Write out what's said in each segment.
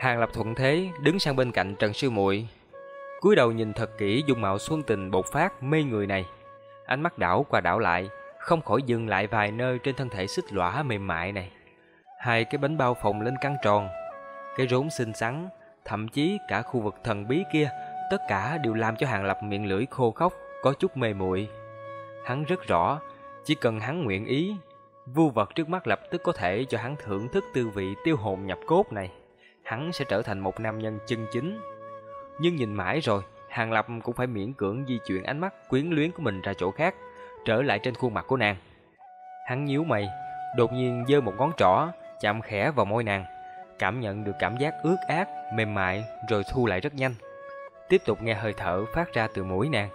Hàng Lập thuận thế đứng sang bên cạnh Trần Sư Muội, cúi đầu nhìn thật kỹ dung mạo xuân tình bột phát mê người này. Ánh mắt đảo qua đảo lại, không khỏi dừng lại vài nơi trên thân thể xích lõa mềm mại này. Hai cái bánh bao phồng lên căng tròn, cái rốn xinh xắn, thậm chí cả khu vực thần bí kia, tất cả đều làm cho Hàng Lập miệng lưỡi khô khốc, có chút mê muội. Hắn rất rõ, chỉ cần hắn nguyện ý, vu vật trước mắt lập tức có thể cho hắn thưởng thức tư vị tiêu hồn nhập cốt này. Hắn sẽ trở thành một nam nhân chân chính. Nhưng nhìn mãi rồi, Hàng Lập cũng phải miễn cưỡng di chuyển ánh mắt quyến luyến của mình ra chỗ khác, trở lại trên khuôn mặt của nàng. Hắn nhíu mày, đột nhiên giơ một ngón trỏ, chạm khẽ vào môi nàng, cảm nhận được cảm giác ướt át, mềm mại rồi thu lại rất nhanh. Tiếp tục nghe hơi thở phát ra từ mũi nàng.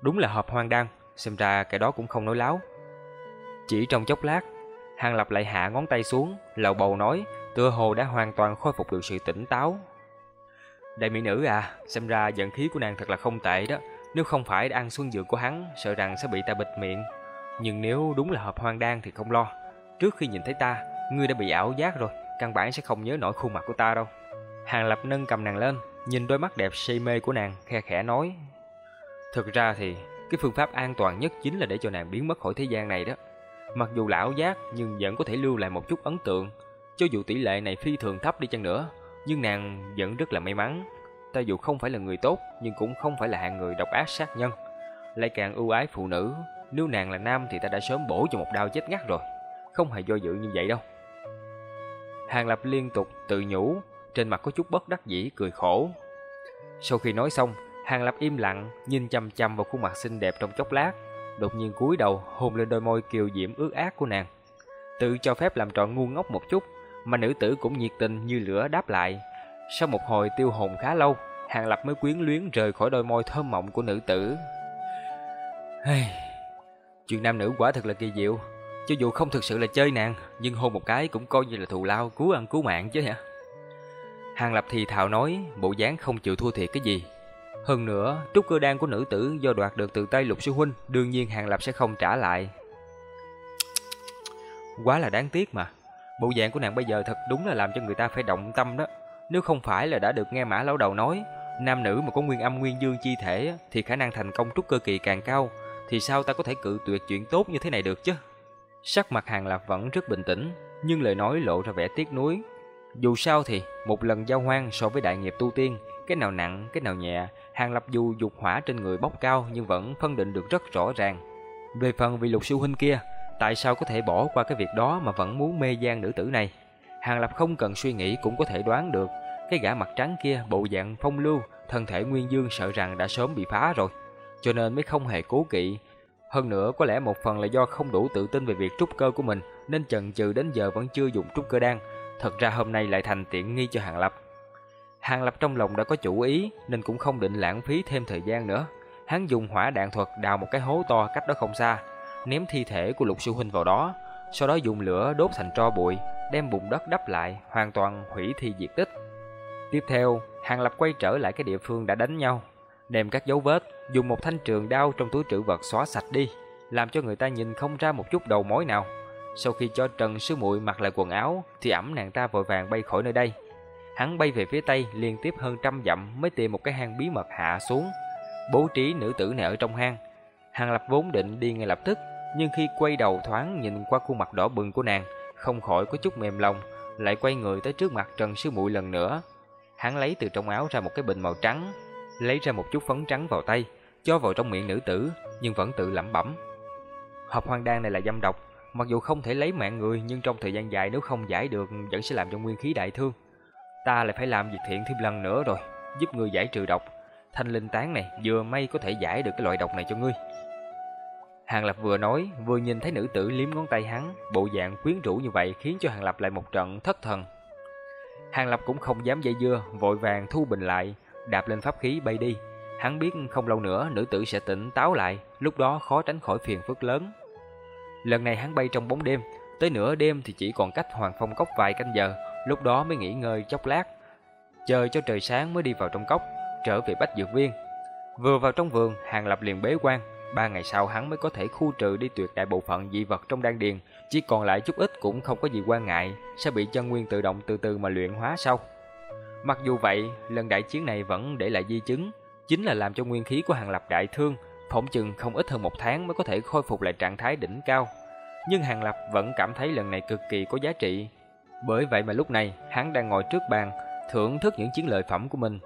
Đúng là hợp hoang đăng, xem ra cái đó cũng không nói láo. Chỉ trong chốc lát, Hàng Lập lại hạ ngón tay xuống, lầu bầu nói, tựa hồ đã hoàn toàn khôi phục được sự tỉnh táo. Đại mỹ nữ à, xem ra giận khí của nàng thật là không tệ đó. Nếu không phải ăn xuân dược của hắn, sợ rằng sẽ bị ta bịt miệng. Nhưng nếu đúng là hợp hoang đan thì không lo. Trước khi nhìn thấy ta, ngươi đã bị ảo giác rồi, căn bản sẽ không nhớ nổi khuôn mặt của ta đâu. Hàng Lập nâng cầm nàng lên, nhìn đôi mắt đẹp say mê của nàng, khe khẽ nói. Thực ra thì, cái phương pháp an toàn nhất chính là để cho nàng biến mất khỏi thế gian này đó. Mặc dù lão giác, nhưng vẫn có thể lưu lại một chút ấn tượng. Cho dù tỷ lệ này phi thường thấp đi chăng nữa, nhưng nàng vẫn rất là may mắn. Ta dù không phải là người tốt, nhưng cũng không phải là hạng người độc ác sát nhân. Lại càng ưu ái phụ nữ, nếu nàng là nam thì ta đã sớm bổ cho một đao chết ngắt rồi. Không hề do dự như vậy đâu. Hàng Lập liên tục tự nhủ, trên mặt có chút bất đắc dĩ cười khổ. Sau khi nói xong, Hàng Lập im lặng, nhìn chăm chăm vào khuôn mặt xinh đẹp trong chốc lát, đột nhiên cúi đầu hôn lên đôi môi kiều diễm ướt át của nàng. Tự cho phép làm trò ngu ngốc một chút, mà nữ tử cũng nhiệt tình như lửa đáp lại. Sau một hồi tiêu hồn khá lâu, Hàng Lập mới quyến luyến rời khỏi đôi môi thơm mộng của nữ tử. Hey, chuyện nam nữ quả thật là kỳ diệu. Cho dù không thực sự là chơi nàng, nhưng hôn một cái cũng coi như là thù lao cứu ăn cứu mạng chứ hả? Hàng Lập thì thào nói, bộ dáng không chịu thua thiệt cái gì. Hơn nữa, trúc cơ đan của nữ tử do đoạt được từ tay lục sư huynh, đương nhiên Hàng Lập sẽ không trả lại. Quá là đáng tiếc mà. Bộ dạng của nàng bây giờ thật đúng là làm cho người ta phải động tâm đó. Nếu không phải là đã được nghe mã lão đầu nói, nam nữ mà có nguyên âm nguyên dương chi thể thì khả năng thành công trúc cơ kỳ càng cao, thì sao ta có thể cự tuyệt chuyện tốt như thế này được chứ? Sắc mặt Hàng Lập vẫn rất bình tĩnh, nhưng lời nói lộ ra vẻ tiếc nuối. Dù sao thì, một lần giao hoang so với đại nghiệp tu tiên, cái nào nặng, cái nào nhẹ, Hàng Lập dù dục hỏa trên người bốc cao nhưng vẫn phân định được rất rõ ràng. Về phần vị lục sư huynh kia, tại sao có thể bỏ qua cái việc đó mà vẫn muốn mê gian nữ tử này? Hàng Lập không cần suy nghĩ cũng có thể đoán được, cái gã mặt trắng kia bộ dạng phong lưu, thân thể nguyên dương sợ rằng đã sớm bị phá rồi, cho nên mới không hề cố kỵ. Hơn nữa có lẽ một phần là do không đủ tự tin về việc trúc cơ của mình nên chần chừ đến giờ vẫn chưa dùng trúc cơ đan. Thật ra hôm nay lại thành tiện nghi cho Hàng Lập. Hàng Lập trong lòng đã có chủ ý nên cũng không định lãng phí thêm thời gian nữa. Hắn dùng hỏa đạn thuật đào một cái hố to cách đó không xa, ném thi thể của Lục Sư huynh vào đó, sau đó dùng lửa đốt thành tro bụi, đem bùn đất đắp lại, hoàn toàn hủy thi diệt tích. Tiếp theo, Hàng Lập quay trở lại cái địa phương đã đánh nhau, đem các dấu vết, dùng một thanh trường đao trong túi trữ vật xóa sạch đi, làm cho người ta nhìn không ra một chút đầu mối nào. Sau khi cho Trần Sư Muội mặc lại quần áo, thì ẩm nàng ta vội vàng bay khỏi nơi đây. Hắn bay về phía tây liên tiếp hơn trăm dặm mới tìm một cái hang bí mật hạ xuống, bố trí nữ tử này ở trong hang. Hàng Lập vốn định đi ngay lập tức, nhưng khi quay đầu thoáng nhìn qua khuôn mặt đỏ bừng của nàng, không khỏi có chút mềm lòng, lại quay người tới trước mặt Trần Sư Muội lần nữa. Hắn lấy từ trong áo ra một cái bình màu trắng, lấy ra một chút phấn trắng vào tay, cho vào trong miệng nữ tử, nhưng vẫn tự lẩm bẩm. Hộp hoang đan này là dâm độc, mặc dù không thể lấy mạng người nhưng trong thời gian dài nếu không giải được vẫn sẽ làm cho nguyên khí đại thương. Ta lại phải làm việc thiện thêm lần nữa rồi, giúp ngươi giải trừ độc. Thanh linh tán này vừa may có thể giải được cái loại độc này cho ngươi. Hàng Lập vừa nói, vừa nhìn thấy nữ tử liếm ngón tay hắn, bộ dạng quyến rũ như vậy khiến cho Hàng Lập lại một trận thất thần. Hàng Lập cũng không dám dây dưa, vội vàng thu bình lại, đạp lên pháp khí bay đi. Hắn biết không lâu nữa nữ tử sẽ tỉnh táo lại, lúc đó khó tránh khỏi phiền phức lớn. Lần này hắn bay trong bóng đêm, tới nửa đêm thì chỉ còn cách Hoàng Phong Cốc vài canh giờ, lúc đó mới nghỉ ngơi chốc lát. Chờ cho trời sáng mới đi vào trong cốc, trở về Bách Dược Viên. Vừa vào trong vườn, Hàng Lập liền bế quan, ba ngày sau hắn mới có thể khu trừ đi tuyệt đại bộ phận dị vật trong đan điền, chỉ còn lại chút ít cũng không có gì quan ngại, sẽ bị chân nguyên tự động từ từ mà luyện hóa sau. Mặc dù vậy, lần đại chiến này vẫn để lại di chứng, chính là làm cho nguyên khí của Hàng Lập đại thương, phỏng chừng không ít hơn một tháng mới có thể khôi phục lại trạng thái đỉnh cao. Nhưng Hàng Lập vẫn cảm thấy lần này cực kỳ có giá trị. Bởi vậy mà lúc này, hắn đang ngồi trước bàn, thưởng thức những chiến lợi phẩm của mình.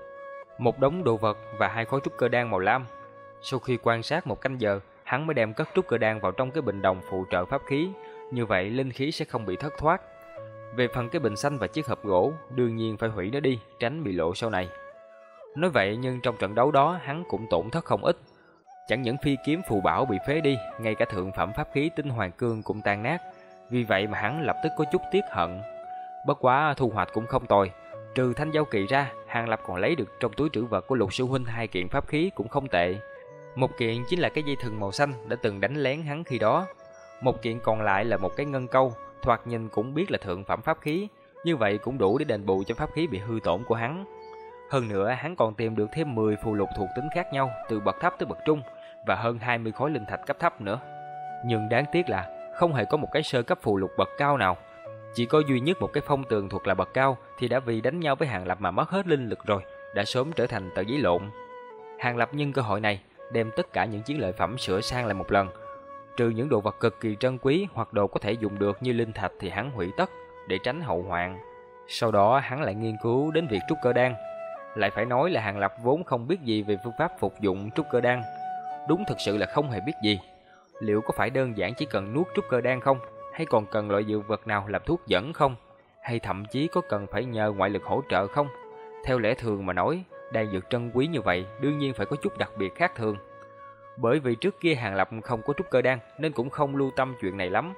Một đống đồ vật và hai khối trúc cơ đan màu lam. Sau khi quan sát một canh giờ, hắn mới đem cất trúc cơ đan vào trong cái bình đồng phụ trợ pháp khí, như vậy linh khí sẽ không bị thất thoát. Về phần cái bình xanh và chiếc hộp gỗ, đương nhiên phải hủy nó đi, tránh bị lộ sau này. Nói vậy nhưng trong trận đấu đó hắn cũng tổn thất không ít. Chẳng những phi kiếm phù bảo bị phế đi, ngay cả thượng phẩm pháp khí tinh hoàng cương cũng tan nát. Vì vậy mà hắn lập tức có chút tiếc hận. Bất quá thu hoạch cũng không tồi. Trừ thanh giao kỳ ra, Hàng Lập còn lấy được trong túi trữ vật của lục sư huynh hai kiện pháp khí cũng không tệ. Một kiện chính là cái dây thừng màu xanh đã từng đánh lén hắn khi đó. Một kiện còn lại là một cái ngân câu, thoạt nhìn cũng biết là thượng phẩm pháp khí, như vậy cũng đủ để đền bù cho pháp khí bị hư tổn của hắn. Hơn nữa, hắn còn tìm được thêm 10 phù lục thuộc tính khác nhau, từ bậc thấp tới bậc trung và hơn 20 khối linh thạch cấp thấp nữa. Nhưng đáng tiếc là không hề có một cái sơ cấp phù lục bậc cao nào. Chỉ có duy nhất một cái phong tường thuộc là bậc cao thì đã vì đánh nhau với Hàng Lập mà mất hết linh lực rồi, đã sớm trở thành tờ giấy lộn. Hàng Lập nhân cơ hội này đem tất cả những chiến lợi phẩm sửa sang lại một lần. Trừ những đồ vật cực kỳ trân quý hoặc đồ có thể dùng được như linh thạch thì hắn hủy tất để tránh hậu hoạn. Sau đó hắn lại nghiên cứu đến việc trúc cơ đan. Lại phải nói là Hàng Lập vốn không biết gì về phương pháp phục dụng trúc cơ đan. Đúng thực sự là không hề biết gì. Liệu có phải đơn giản chỉ cần nuốt trúc cơ đan không? Hay còn cần loại dược vật nào làm thuốc dẫn không? Hay thậm chí có cần phải nhờ ngoại lực hỗ trợ không? Theo lẽ thường mà nói, đan dược trân quý như vậy đương nhiên phải có chút đặc biệt khác thường. Bởi vì trước kia Hàng Lập không có trúc cơ đan nên cũng không lưu tâm chuyện này lắm.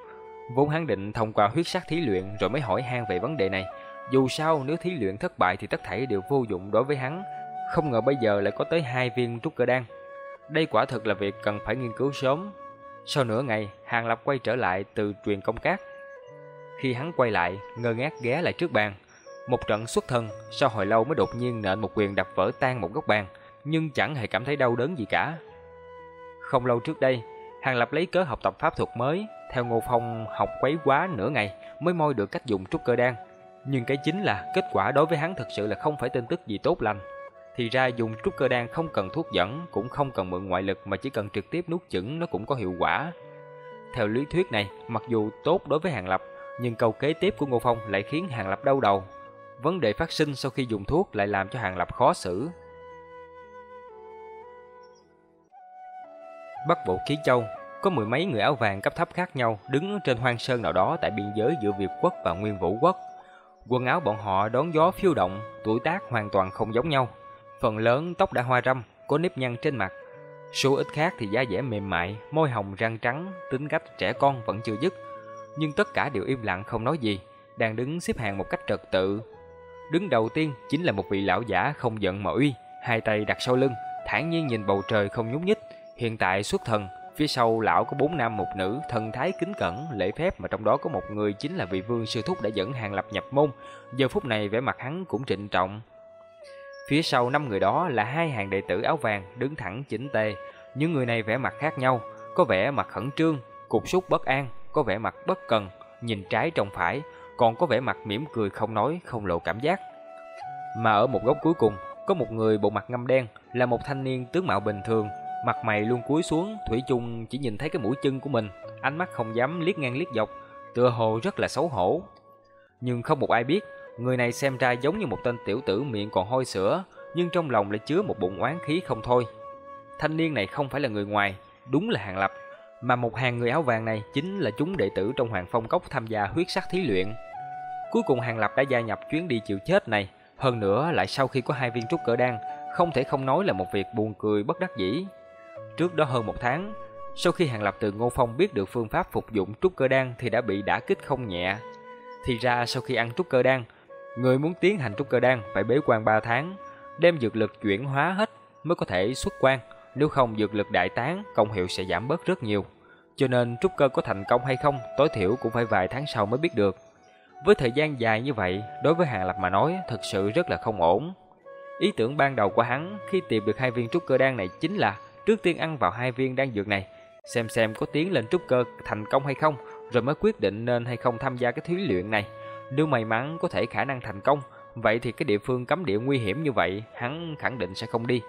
Vốn hắn định thông qua huyết sắc thí luyện rồi mới hỏi han về vấn đề này. Dù sao nếu thí luyện thất bại thì tất thảy đều vô dụng đối với hắn. Không ngờ bây giờ lại có tới hai viên trúc cơ đan. Đây quả thực là việc cần phải nghiên cứu sớm. Sau nửa ngày, Hàng Lập quay trở lại từ truyền công cát. Khi hắn quay lại, ngơ ngác ghé lại trước bàn. Một trận xuất thân, sau hồi lâu mới đột nhiên nện một quyền đập vỡ tan một góc bàn, nhưng chẳng hề cảm thấy đau đớn gì cả. Không lâu trước đây, Hàng Lập lấy cớ học tập pháp thuật mới, theo Ngô Phong học quấy quá nửa ngày mới moi được cách dùng trúc cơ đan. Nhưng cái chính là kết quả đối với hắn thực sự là không phải tin tức gì tốt lành. Thì ra dùng trúc cơ đan không cần thuốc dẫn, cũng không cần mượn ngoại lực mà chỉ cần trực tiếp nuốt chửng nó cũng có hiệu quả. Theo lý thuyết này, mặc dù tốt đối với Hàng Lập, nhưng câu kế tiếp của Ngô Phong lại khiến Hàng Lập đau đầu. Vấn đề phát sinh sau khi dùng thuốc lại làm cho Hàng Lập khó xử. Bắc Bộ Ký Châu có mười mấy người áo vàng cấp thấp khác nhau đứng trên hoang sơn nào đó tại biên giới giữa Việt quốc và Nguyên Vũ quốc. Quần áo bọn họ đón gió phiêu động, tuổi tác hoàn toàn không giống nhau. Phần lớn tóc đã hoa râm, có nếp nhăn trên mặt. Số ít khác thì da dẻ mềm mại, môi hồng răng trắng, tính cách trẻ con vẫn chưa dứt. Nhưng tất cả đều im lặng không nói gì, đang đứng xếp hàng một cách trật tự. Đứng đầu tiên chính là một vị lão giả không giận mà uy, hai tay đặt sau lưng, thản nhiên nhìn bầu trời không nhúc nhích, hiện tại xuất thần, Phía sau lão có bốn nam một nữ, thần thái kính cẩn, lễ phép mà trong đó có một người chính là vị vương sư thúc đã dẫn hàng lập nhập môn. Giờ phút này vẻ mặt hắn cũng trịnh trọng. Phía sau năm người đó là hai hàng đệ tử áo vàng đứng thẳng chỉnh tề. Những người này vẻ mặt khác nhau, có vẻ mặt khẩn trương, cục súc bất an, có vẻ mặt bất cần, nhìn trái trông phải, còn có vẻ mặt mỉm cười không nói, không lộ cảm giác. Mà ở một góc cuối cùng, có một người bộ mặt ngăm đen, là một thanh niên tướng mạo bình thường, Mặt mày luôn cúi xuống, Thủy chung chỉ nhìn thấy cái mũi chân của mình, ánh mắt không dám liếc ngang liếc dọc, tựa hồ rất là xấu hổ. Nhưng không một ai biết, người này xem ra giống như một tên tiểu tử miệng còn hôi sữa, nhưng trong lòng lại chứa một bụng oán khí không thôi. Thanh niên này không phải là người ngoài, đúng là Hàng Lập, mà một hàng người áo vàng này chính là chúng đệ tử trong Hoàng Phong Cốc tham gia huyết sắc thí luyện. Cuối cùng Hàng Lập đã gia nhập chuyến đi chịu chết này, hơn nữa lại sau khi có hai viên trúc cỡ đan, không thể không nói là một việc buồn cười bất đắc dĩ. Trước đó hơn một tháng, sau khi Hàng Lập từ Ngô Phong biết được phương pháp phục dụng trúc cơ đan thì đã bị đả kích không nhẹ. Thì ra sau khi ăn trúc cơ đan, người muốn tiến hành trúc cơ đan phải bế quan 3 tháng, đem dược lực chuyển hóa hết mới có thể xuất quan, nếu không dược lực đại tán, công hiệu sẽ giảm bớt rất nhiều. Cho nên trúc cơ có thành công hay không, tối thiểu cũng phải vài tháng sau mới biết được. Với thời gian dài như vậy, đối với Hàng Lập mà nói, thật sự rất là không ổn. Ý tưởng ban đầu của hắn khi tìm được hai viên trúc cơ đan này chính là trước tiên ăn vào hai viên đan dược này, xem xem có tiến lên trúc cơ thành công hay không, rồi mới quyết định nên hay không tham gia cái thí luyện này. Nếu may mắn có thể khả năng thành công, vậy thì cái địa phương cấm địa nguy hiểm như vậy, hắn khẳng định sẽ không đi.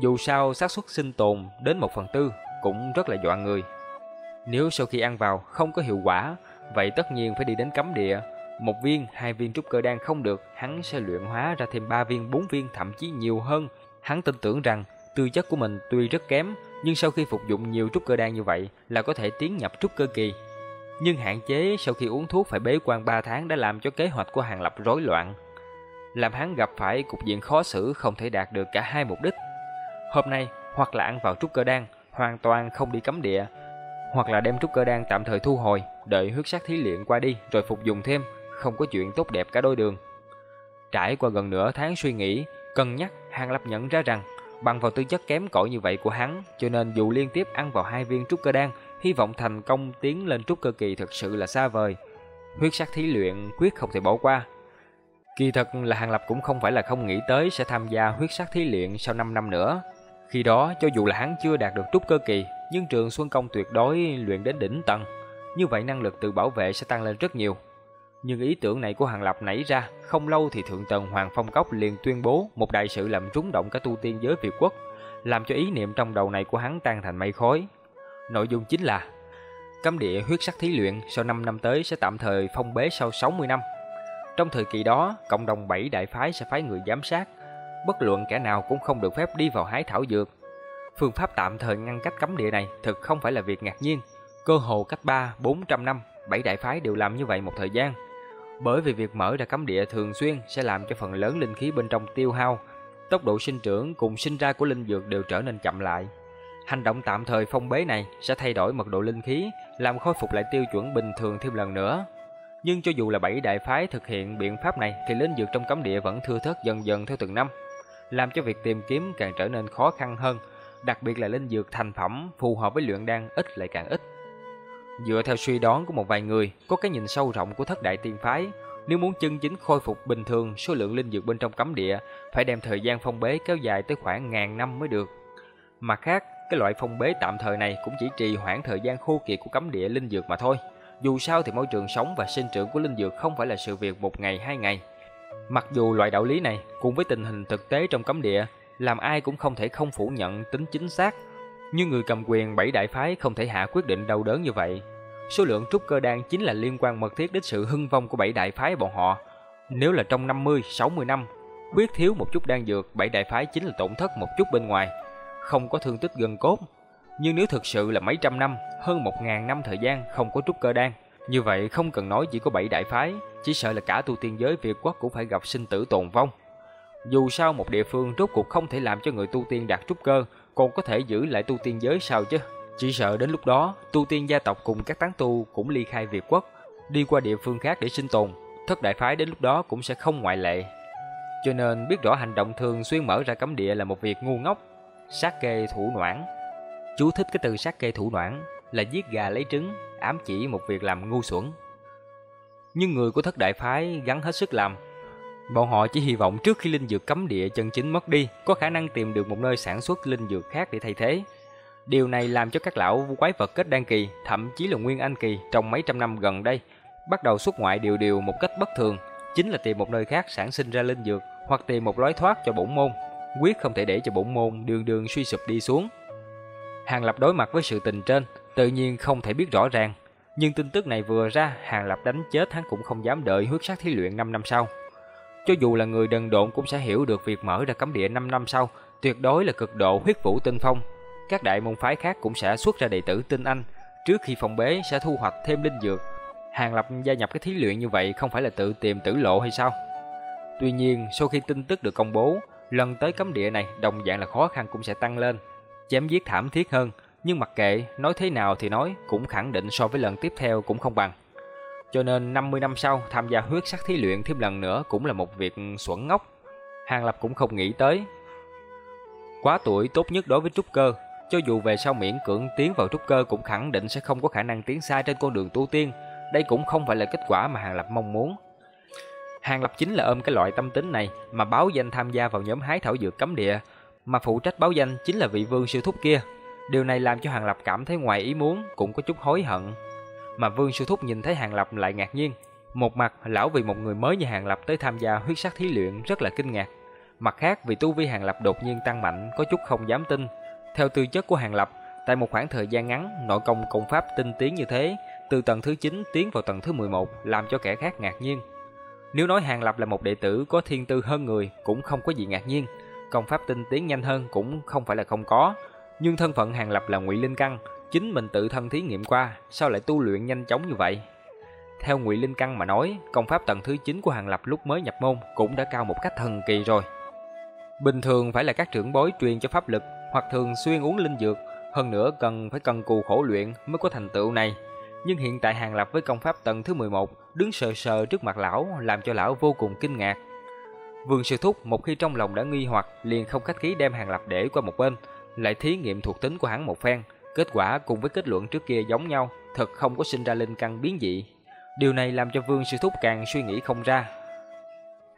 Dù sao xác suất sinh tồn đến một phần tư cũng rất là dọa người. Nếu sau khi ăn vào không có hiệu quả, vậy tất nhiên phải đi đến cấm địa. Một viên, hai viên trúc cơ đan không được, hắn sẽ luyện hóa ra thêm ba viên, bốn viên, thậm chí nhiều hơn. Hắn tin tưởng rằng tư chất của mình tuy rất kém, nhưng sau khi phục dụng nhiều trúc cơ đan như vậy là có thể tiến nhập trúc cơ kỳ. Nhưng hạn chế sau khi uống thuốc phải bế quan 3 tháng đã làm cho kế hoạch của Hàng Lập rối loạn. Làm hắn gặp phải cục diện khó xử không thể đạt được cả hai mục đích. Hôm nay, hoặc là ăn vào trúc cơ đan, hoàn toàn không đi cấm địa, hoặc là đem trúc cơ đan tạm thời thu hồi, đợi huyết sắc thí luyện qua đi rồi phục dùng thêm, không có chuyện tốt đẹp cả đôi đường. Trải qua gần nửa tháng suy nghĩ, cân nhắc, Hàng Lập nhận ra rằng bằng vào tư chất kém cỏi như vậy của hắn, cho nên dù liên tiếp ăn vào hai viên trúc cơ đan, hy vọng thành công tiến lên trúc cơ kỳ thật sự là xa vời. Huyết sắc thí luyện quyết không thể bỏ qua. Kỳ thật là Hàng Lập cũng không phải là không nghĩ tới sẽ tham gia huyết sắc thí luyện sau 5 năm nữa. Khi đó, cho dù là hắn chưa đạt được trúc cơ kỳ, nhưng trường Xuân Công tuyệt đối luyện đến đỉnh tầng. Như vậy năng lực tự bảo vệ sẽ tăng lên rất nhiều. Nhưng ý tưởng này của Hàng Lập nảy ra, không lâu thì Thượng Tần Hoàng Phong Cốc liền tuyên bố một đại sự làm rúng động cả tu tiên giới Việt quốc, làm cho ý niệm trong đầu này của hắn tan thành mây khói. Nội dung chính là Cấm địa huyết sắc thí luyện sau 5 năm tới sẽ tạm thời phong bế sau 60 năm. Trong thời kỳ đó, cộng đồng bảy đại phái sẽ phái người giám sát, bất luận kẻ nào cũng không được phép đi vào hái thảo dược. Phương pháp tạm thời ngăn cách cấm địa này thực không phải là việc ngạc nhiên, cơ hồ cách 3, 400 năm, bảy đại phái đều làm như vậy một thời gian. Bởi vì việc mở ra cấm địa thường xuyên sẽ làm cho phần lớn linh khí bên trong tiêu hao, tốc độ sinh trưởng cùng sinh ra của linh dược đều trở nên chậm lại. Hành động tạm thời phong bế này sẽ thay đổi mật độ linh khí, làm khôi phục lại tiêu chuẩn bình thường thêm lần nữa. Nhưng cho dù là bảy đại phái thực hiện biện pháp này thì linh dược trong cấm địa vẫn thưa thớt dần dần theo từng năm, làm cho việc tìm kiếm càng trở nên khó khăn hơn, đặc biệt là linh dược thành phẩm phù hợp với luyện đan ít lại càng ít. Dựa theo suy đoán của một vài người, có cái nhìn sâu rộng của thất đại tiên phái, nếu muốn chân chính khôi phục bình thường số lượng linh dược bên trong cấm địa, phải đem thời gian phong bế kéo dài tới khoảng ngàn năm mới được. Mặt khác, cái loại phong bế tạm thời này cũng chỉ trì hoãn thời gian khô kiệt của cấm địa linh dược mà thôi. Dù sao thì môi trường sống và sinh trưởng của linh dược không phải là sự việc một ngày hai ngày. Mặc dù loại đạo lý này cùng với tình hình thực tế trong cấm địa, làm ai cũng không thể không phủ nhận tính chính xác, nhưng người cầm quyền bảy đại phái không thể hạ quyết định đau đớn như vậy. Số lượng trúc cơ đan chính là liên quan mật thiết đến sự hưng vong của bảy đại phái bọn họ. Nếu là trong 50, 60 năm, quyết thiếu một chút đan dược, bảy đại phái chính là tổn thất một chút bên ngoài, không có thương tích gần cốt. Nhưng nếu thực sự là mấy trăm năm, hơn một ngàn năm thời gian không có trúc cơ đan, như vậy không cần nói chỉ có bảy đại phái, chỉ sợ là cả tu tiên giới Việt quốc cũng phải gặp sinh tử tồn vong. Dù sao một địa phương rốt cuộc không thể làm cho người tu tiên đạt trúc cơ, còn có thể giữ lại tu tiên giới sao chứ? Chỉ sợ đến lúc đó, tu tiên gia tộc cùng các tán tu cũng ly khai Việt quốc, đi qua địa phương khác để sinh tồn, thất đại phái đến lúc đó cũng sẽ không ngoại lệ. Cho nên biết rõ hành động thường xuyên mở ra cấm địa là một việc ngu ngốc, sát kê thủ noãn. Chú thích cái từ sát kê thủ noãn là giết gà lấy trứng, ám chỉ một việc làm ngu xuẩn. Nhưng người của thất đại phái gắn hết sức làm. Bọn họ chỉ hy vọng trước khi linh dược cấm địa chân chính mất đi, có khả năng tìm được một nơi sản xuất linh dược khác để thay thế. Điều này làm cho các lão quái vật kết đan kỳ, thậm chí là nguyên anh kỳ trong mấy trăm năm gần đây, bắt đầu xuất ngoại điều điều một cách bất thường, chính là tìm một nơi khác sản sinh ra linh dược hoặc tìm một lối thoát cho bổn môn, quyết không thể để cho bổn môn đường đường suy sụp đi xuống. Hàng Lập đối mặt với sự tình trên, tự nhiên không thể biết rõ ràng, nhưng tin tức này vừa ra, Hàng Lập đánh chết hắn cũng không dám đợi huyết sắc thí luyện 5 năm sau. Cho dù là người đần độn cũng sẽ hiểu được việc mở ra cấm địa 5 năm sau, tuyệt đối là cực độ huyết vũ tinh phong, các đại môn phái khác cũng sẽ xuất ra đệ tử tinh anh, trước khi phòng bế sẽ thu hoạch thêm linh dược. Hàng Lập gia nhập cái thí luyện như vậy không phải là tự tìm tử lộ hay sao? Tuy nhiên, sau khi tin tức được công bố, lần tới cấm địa này đồng dạng là khó khăn cũng sẽ tăng lên, chém giết thảm thiết hơn, nhưng mặc kệ nói thế nào thì nói cũng khẳng định so với lần tiếp theo cũng không bằng. Cho nên 50 năm sau tham gia huyết sắc thí luyện thêm lần nữa cũng là một việc xuẩn ngốc. Hàng Lập cũng không nghĩ tới. Quá tuổi tốt nhất đối với trúc cơ, cho dù về sau miễn cưỡng tiến vào trúc cơ cũng khẳng định sẽ không có khả năng tiến xa trên con đường tu tiên. Đây cũng không phải là kết quả mà Hàng Lập mong muốn. Hàng Lập chính là ôm cái loại tâm tính này mà báo danh tham gia vào nhóm hái thảo dược cấm địa, mà phụ trách báo danh chính là vị vương sư thúc kia. Điều này làm cho Hàng Lập cảm thấy ngoài ý muốn, cũng có chút hối hận. Mà vương sư thúc nhìn thấy Hàng Lập lại ngạc nhiên, Một mặt, lão vì một người mới như Hàng Lập tới tham gia huyết sắc thí luyện rất là kinh ngạc. Mặt khác, vì tu vi Hàng Lập đột nhiên tăng mạnh, có chút không dám tin. Theo tư chất của Hàng Lập, tại một khoảng thời gian ngắn, nội công công pháp tinh tiến như thế, từ tầng thứ 9 tiến vào tầng thứ 11, làm cho kẻ khác ngạc nhiên. Nếu nói Hàng Lập là một đệ tử có thiên tư hơn người, cũng không có gì ngạc nhiên. Công pháp tinh tiến nhanh hơn cũng không phải là không có, nhưng thân phận Hàng Lập là Ngụy Linh Căn, chính mình tự thân thí nghiệm qua, sao lại tu luyện nhanh chóng như vậy? Theo Ngụy Linh Căn mà nói, công pháp tầng thứ 9 của Hàng Lập lúc mới nhập môn cũng đã cao một cách thần kỳ rồi. Bình thường phải là các trưởng bối truyền cho pháp lực hoặc thường xuyên uống linh dược, hơn nữa cần phải cần cù khổ luyện mới có thành tựu này. Nhưng hiện tại Hàng Lập với công pháp tầng thứ 11 đứng sờ sờ trước mặt lão làm cho lão vô cùng kinh ngạc. Vương Sư Thúc một khi trong lòng đã nghi hoặc liền không khách khí đem Hàng Lập để qua một bên, lại thí nghiệm thuộc tính của hắn một phen, kết quả cùng với kết luận trước kia giống nhau, thật không có sinh ra linh căn biến dị. Điều này làm cho Vương Sư Thúc càng suy nghĩ không ra.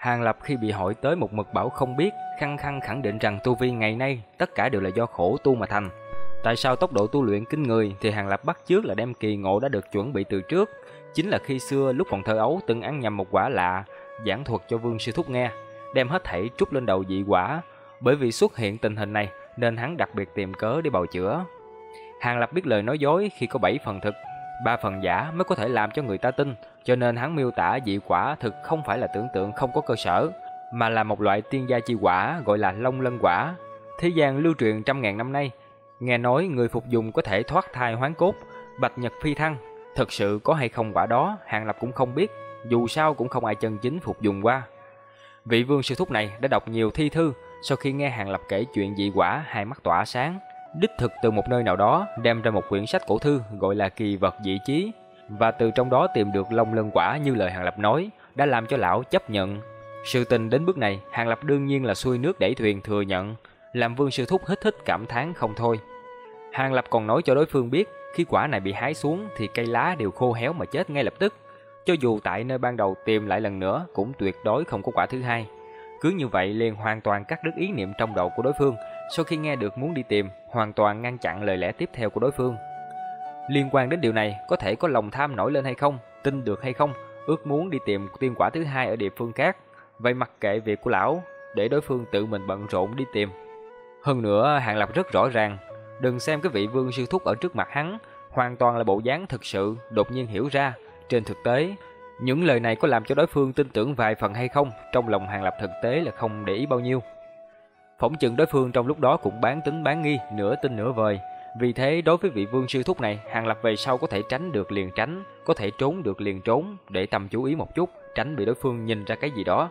Hàng Lập khi bị hỏi tới một mực bảo không biết, khăng khăng khẳng định rằng tu vi ngày nay tất cả đều là do khổ tu mà thành. Tại sao tốc độ tu luyện kinh người thì Hàng Lập bắt trước là đem kỳ ngộ đã được chuẩn bị từ trước, chính là khi xưa lúc còn thơ ấu từng ăn nhầm một quả lạ, giảng thuật cho Vương Sư Thúc nghe, đem hết thảy trút lên đầu dị quả, bởi vì xuất hiện tình hình này nên hắn đặc biệt tìm cớ để bào chữa. Hàng Lập biết lời nói dối khi có bảy phần thực, ba phần giả mới có thể làm cho người ta tin, cho nên hắn miêu tả dị quả thực không phải là tưởng tượng không có cơ sở, mà là một loại tiên gia chi quả gọi là Long Lân quả. Thế gian lưu truyền trăm ngàn năm nay, nghe nói người phục dùng có thể thoát thai hoán cốt, bạch nhật phi thăng, thực sự có hay không quả đó, Hàng Lập cũng không biết, dù sao cũng không ai chân chính phục dùng qua. Vị vương sư thúc này đã đọc nhiều thi thư, sau khi nghe Hàng Lập kể chuyện dị quả, hai mắt tỏa sáng, đích thực từ một nơi nào đó đem ra một quyển sách cổ thư gọi là kỳ vật dị chí và từ trong đó tìm được long lân quả như lời Hàng Lập nói, đã làm cho lão chấp nhận. Sự tình đến bước này, Hàng Lập đương nhiên là xuôi nước đẩy thuyền thừa nhận, làm Vương Sư Thúc hít hít cảm thán không thôi. Hàng Lập còn nói cho đối phương biết, khi quả này bị hái xuống thì cây lá đều khô héo mà chết ngay lập tức. Cho dù tại nơi ban đầu tìm lại lần nữa cũng tuyệt đối không có quả thứ hai. Cứ như vậy liền hoàn toàn cắt đứt ý niệm trong đầu của đối phương, sau khi nghe được muốn đi tìm, hoàn toàn ngăn chặn lời lẽ tiếp theo của đối phương. Liên quan đến điều này, có thể có lòng tham nổi lên hay không, tin được hay không, ước muốn đi tìm tiên quả thứ hai ở địa phương khác. Vậy mặc kệ việc của lão, để đối phương tự mình bận rộn đi tìm. Hơn nữa, Hàng Lập rất rõ ràng, đừng xem cái vị vương sư thúc ở trước mặt hắn, hoàn toàn là bộ dáng thực sự, đột nhiên hiểu ra. Trên thực tế, những lời này có làm cho đối phương tin tưởng vài phần hay không, trong lòng Hàng Lập thực tế là không để ý bao nhiêu. Phỏng chừng đối phương trong lúc đó cũng bán tính bán nghi, nửa tin nửa vời. Vì thế đối với vị vương sư thúc này, Hàng Lập về sau có thể tránh được liền tránh, có thể trốn được liền trốn, để tầm chú ý một chút, tránh bị đối phương nhìn ra cái gì đó.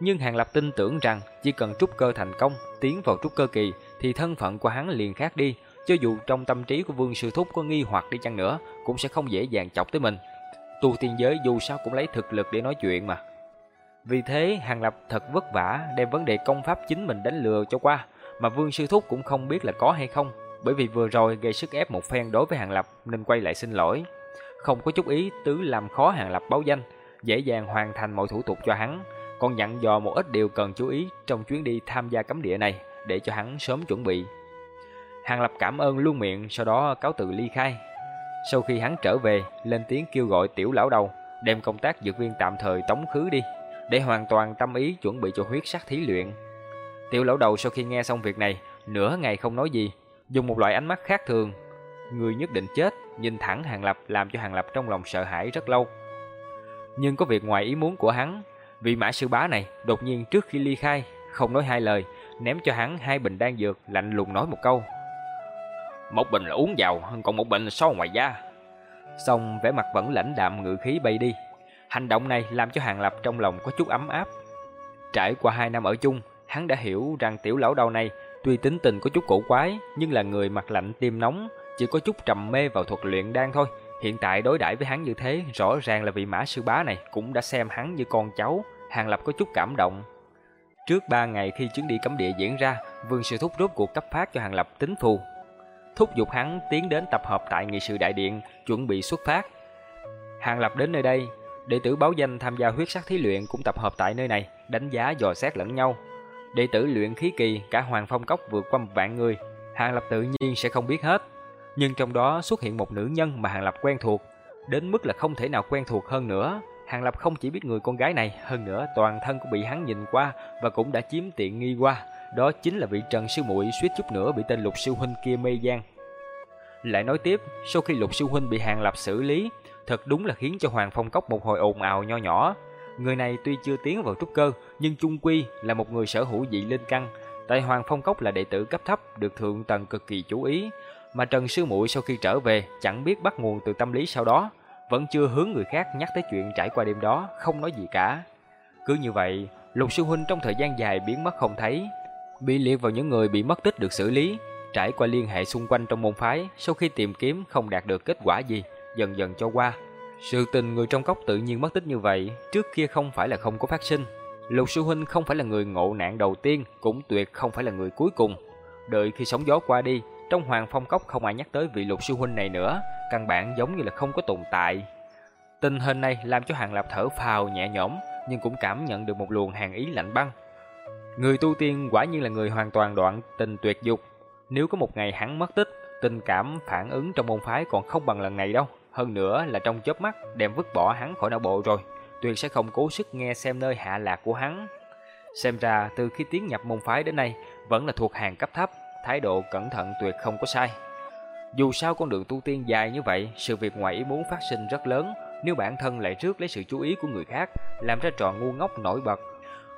Nhưng Hàng Lập tin tưởng rằng chỉ cần trúc cơ thành công, tiến vào trúc cơ kỳ thì thân phận của hắn liền khác đi, cho dù trong tâm trí của Vương Sư Thúc có nghi hoặc đi chăng nữa, cũng sẽ không dễ dàng chọc tới mình. Tu tiên giới dù sao cũng lấy thực lực để nói chuyện mà. Vì thế, Hàng Lập thật vất vả đem vấn đề công pháp chính mình đánh lừa cho qua, mà Vương Sư Thúc cũng không biết là có hay không, bởi vì vừa rồi gây sức ép một phen đối với Hàng Lập nên quay lại xin lỗi. Không có chút ý tứ làm khó Hàng Lập báo danh, dễ dàng hoàn thành mọi thủ tục cho hắn, còn dặn dò một ít điều cần chú ý trong chuyến đi tham gia cấm địa này để cho hắn sớm chuẩn bị. Hàng Lập cảm ơn luôn miệng, sau đó cáo từ ly khai. Sau khi hắn trở về, lên tiếng kêu gọi tiểu lão đầu, đem công tác dược viên tạm thời tống khứ đi, để hoàn toàn tâm ý chuẩn bị cho huyết sắc thí luyện. Tiểu lão đầu sau khi nghe xong việc này, nửa ngày không nói gì, dùng một loại ánh mắt khác thường. Người nhất định chết, nhìn thẳng Hàng Lập làm cho Hàng Lập trong lòng sợ hãi rất lâu. Nhưng có việc ngoài ý muốn của hắn, vị mã sư bá này đột nhiên trước khi ly khai, không nói hai lời, ném cho hắn hai bình đan dược, lạnh lùng nói một câu. Một bình là uống vào, còn một bình là so ngoài da. Xong vẻ mặt vẫn lãnh đạm ngự khí bay đi. Hành động này làm cho Hàng Lập trong lòng có chút ấm áp. Trải qua hai năm ở chung, hắn đã hiểu rằng tiểu lão đầu này tuy tính tình có chút cổ quái, nhưng là người mặt lạnh tim nóng, chỉ có chút trầm mê vào thuật luyện đan thôi. Hiện tại đối đãi với hắn như thế, rõ ràng là vị mã sư bá này cũng đã xem hắn như con cháu, Hàng Lập có chút cảm động. Trước ba ngày khi chuyến đi cấm địa diễn ra, Vương Sư Thúc rốt cuộc cấp phát cho Hàng Lập tính phù. Thúc giục hắn tiến đến tập hợp tại nghị sự đại điện, chuẩn bị xuất phát. Hàng Lập đến nơi đây, đệ tử báo danh tham gia huyết sắc thí luyện cũng tập hợp tại nơi này, đánh giá dò xét lẫn nhau. Đệ tử luyện khí kỳ cả Hoàng Phong Cốc vượt qua một vạn người, Hàng Lập tự nhiên sẽ không biết hết. Nhưng trong đó xuất hiện một nữ nhân mà Hàng Lập quen thuộc, đến mức là không thể nào quen thuộc hơn nữa. Hàng Lập không chỉ biết người con gái này, hơn nữa toàn thân cũng bị hắn nhìn qua và cũng đã chiếm tiện nghi qua. Đó chính là vị Trần Sư muội suýt chút nữa bị tên Lục Sư Huynh kia mê gian. Lại nói tiếp, sau khi Lục Sư Huynh bị Hàng Lập xử lý, thật đúng là khiến cho Hoàng Phong Cốc một hồi ồn ào nho nhỏ. Người này tuy chưa tiến vào trúc cơ, nhưng chung quy là một người sở hữu dị linh căn. Tại Hoàng Phong Cốc là đệ tử cấp thấp, được thượng tầng cực kỳ chú ý. Mà Trần Sư muội sau khi trở về, chẳng biết bắt nguồn từ tâm lý sau đó, vẫn chưa hướng người khác nhắc tới chuyện trải qua đêm đó, không nói gì cả. Cứ như vậy, Lục Sư Huynh trong thời gian dài biến mất không thấy, bị liệt vào những người bị mất tích được xử lý, trải qua liên hệ xung quanh trong môn phái, sau khi tìm kiếm không đạt được kết quả gì, dần dần cho qua. Sự tình người trong cốc tự nhiên mất tích như vậy, trước kia không phải là không có phát sinh. Lục Sư Huynh không phải là người ngộ nạn đầu tiên, cũng tuyệt không phải là người cuối cùng. Đợi khi sóng gió qua đi, trong Hoàng Phong Cốc không ai nhắc tới vị Lục Sư Huynh này nữa, căn bản giống như là không có tồn tại. Tình hình này làm cho Hàng Lập thở phào nhẹ nhõm, nhưng cũng cảm nhận được một luồng hàn ý lạnh băng. Người tu tiên quả nhiên là người hoàn toàn đoạn tình tuyệt dục. Nếu có một ngày hắn mất tích, tình cảm phản ứng trong môn phái còn không bằng lần này đâu. Hơn nữa là trong chớp mắt đem vứt bỏ hắn khỏi não bộ rồi, tuyệt sẽ không cố sức nghe xem nơi hạ lạc của hắn. Xem ra từ khi tiến nhập môn phái đến nay vẫn là thuộc hàng cấp thấp, thái độ cẩn thận tuyệt không có sai. Dù sao con đường tu tiên dài như vậy, sự việc ngoài ý muốn phát sinh rất lớn, nếu bản thân lại trước lấy sự chú ý của người khác, làm ra trò ngu ngốc nổi bật.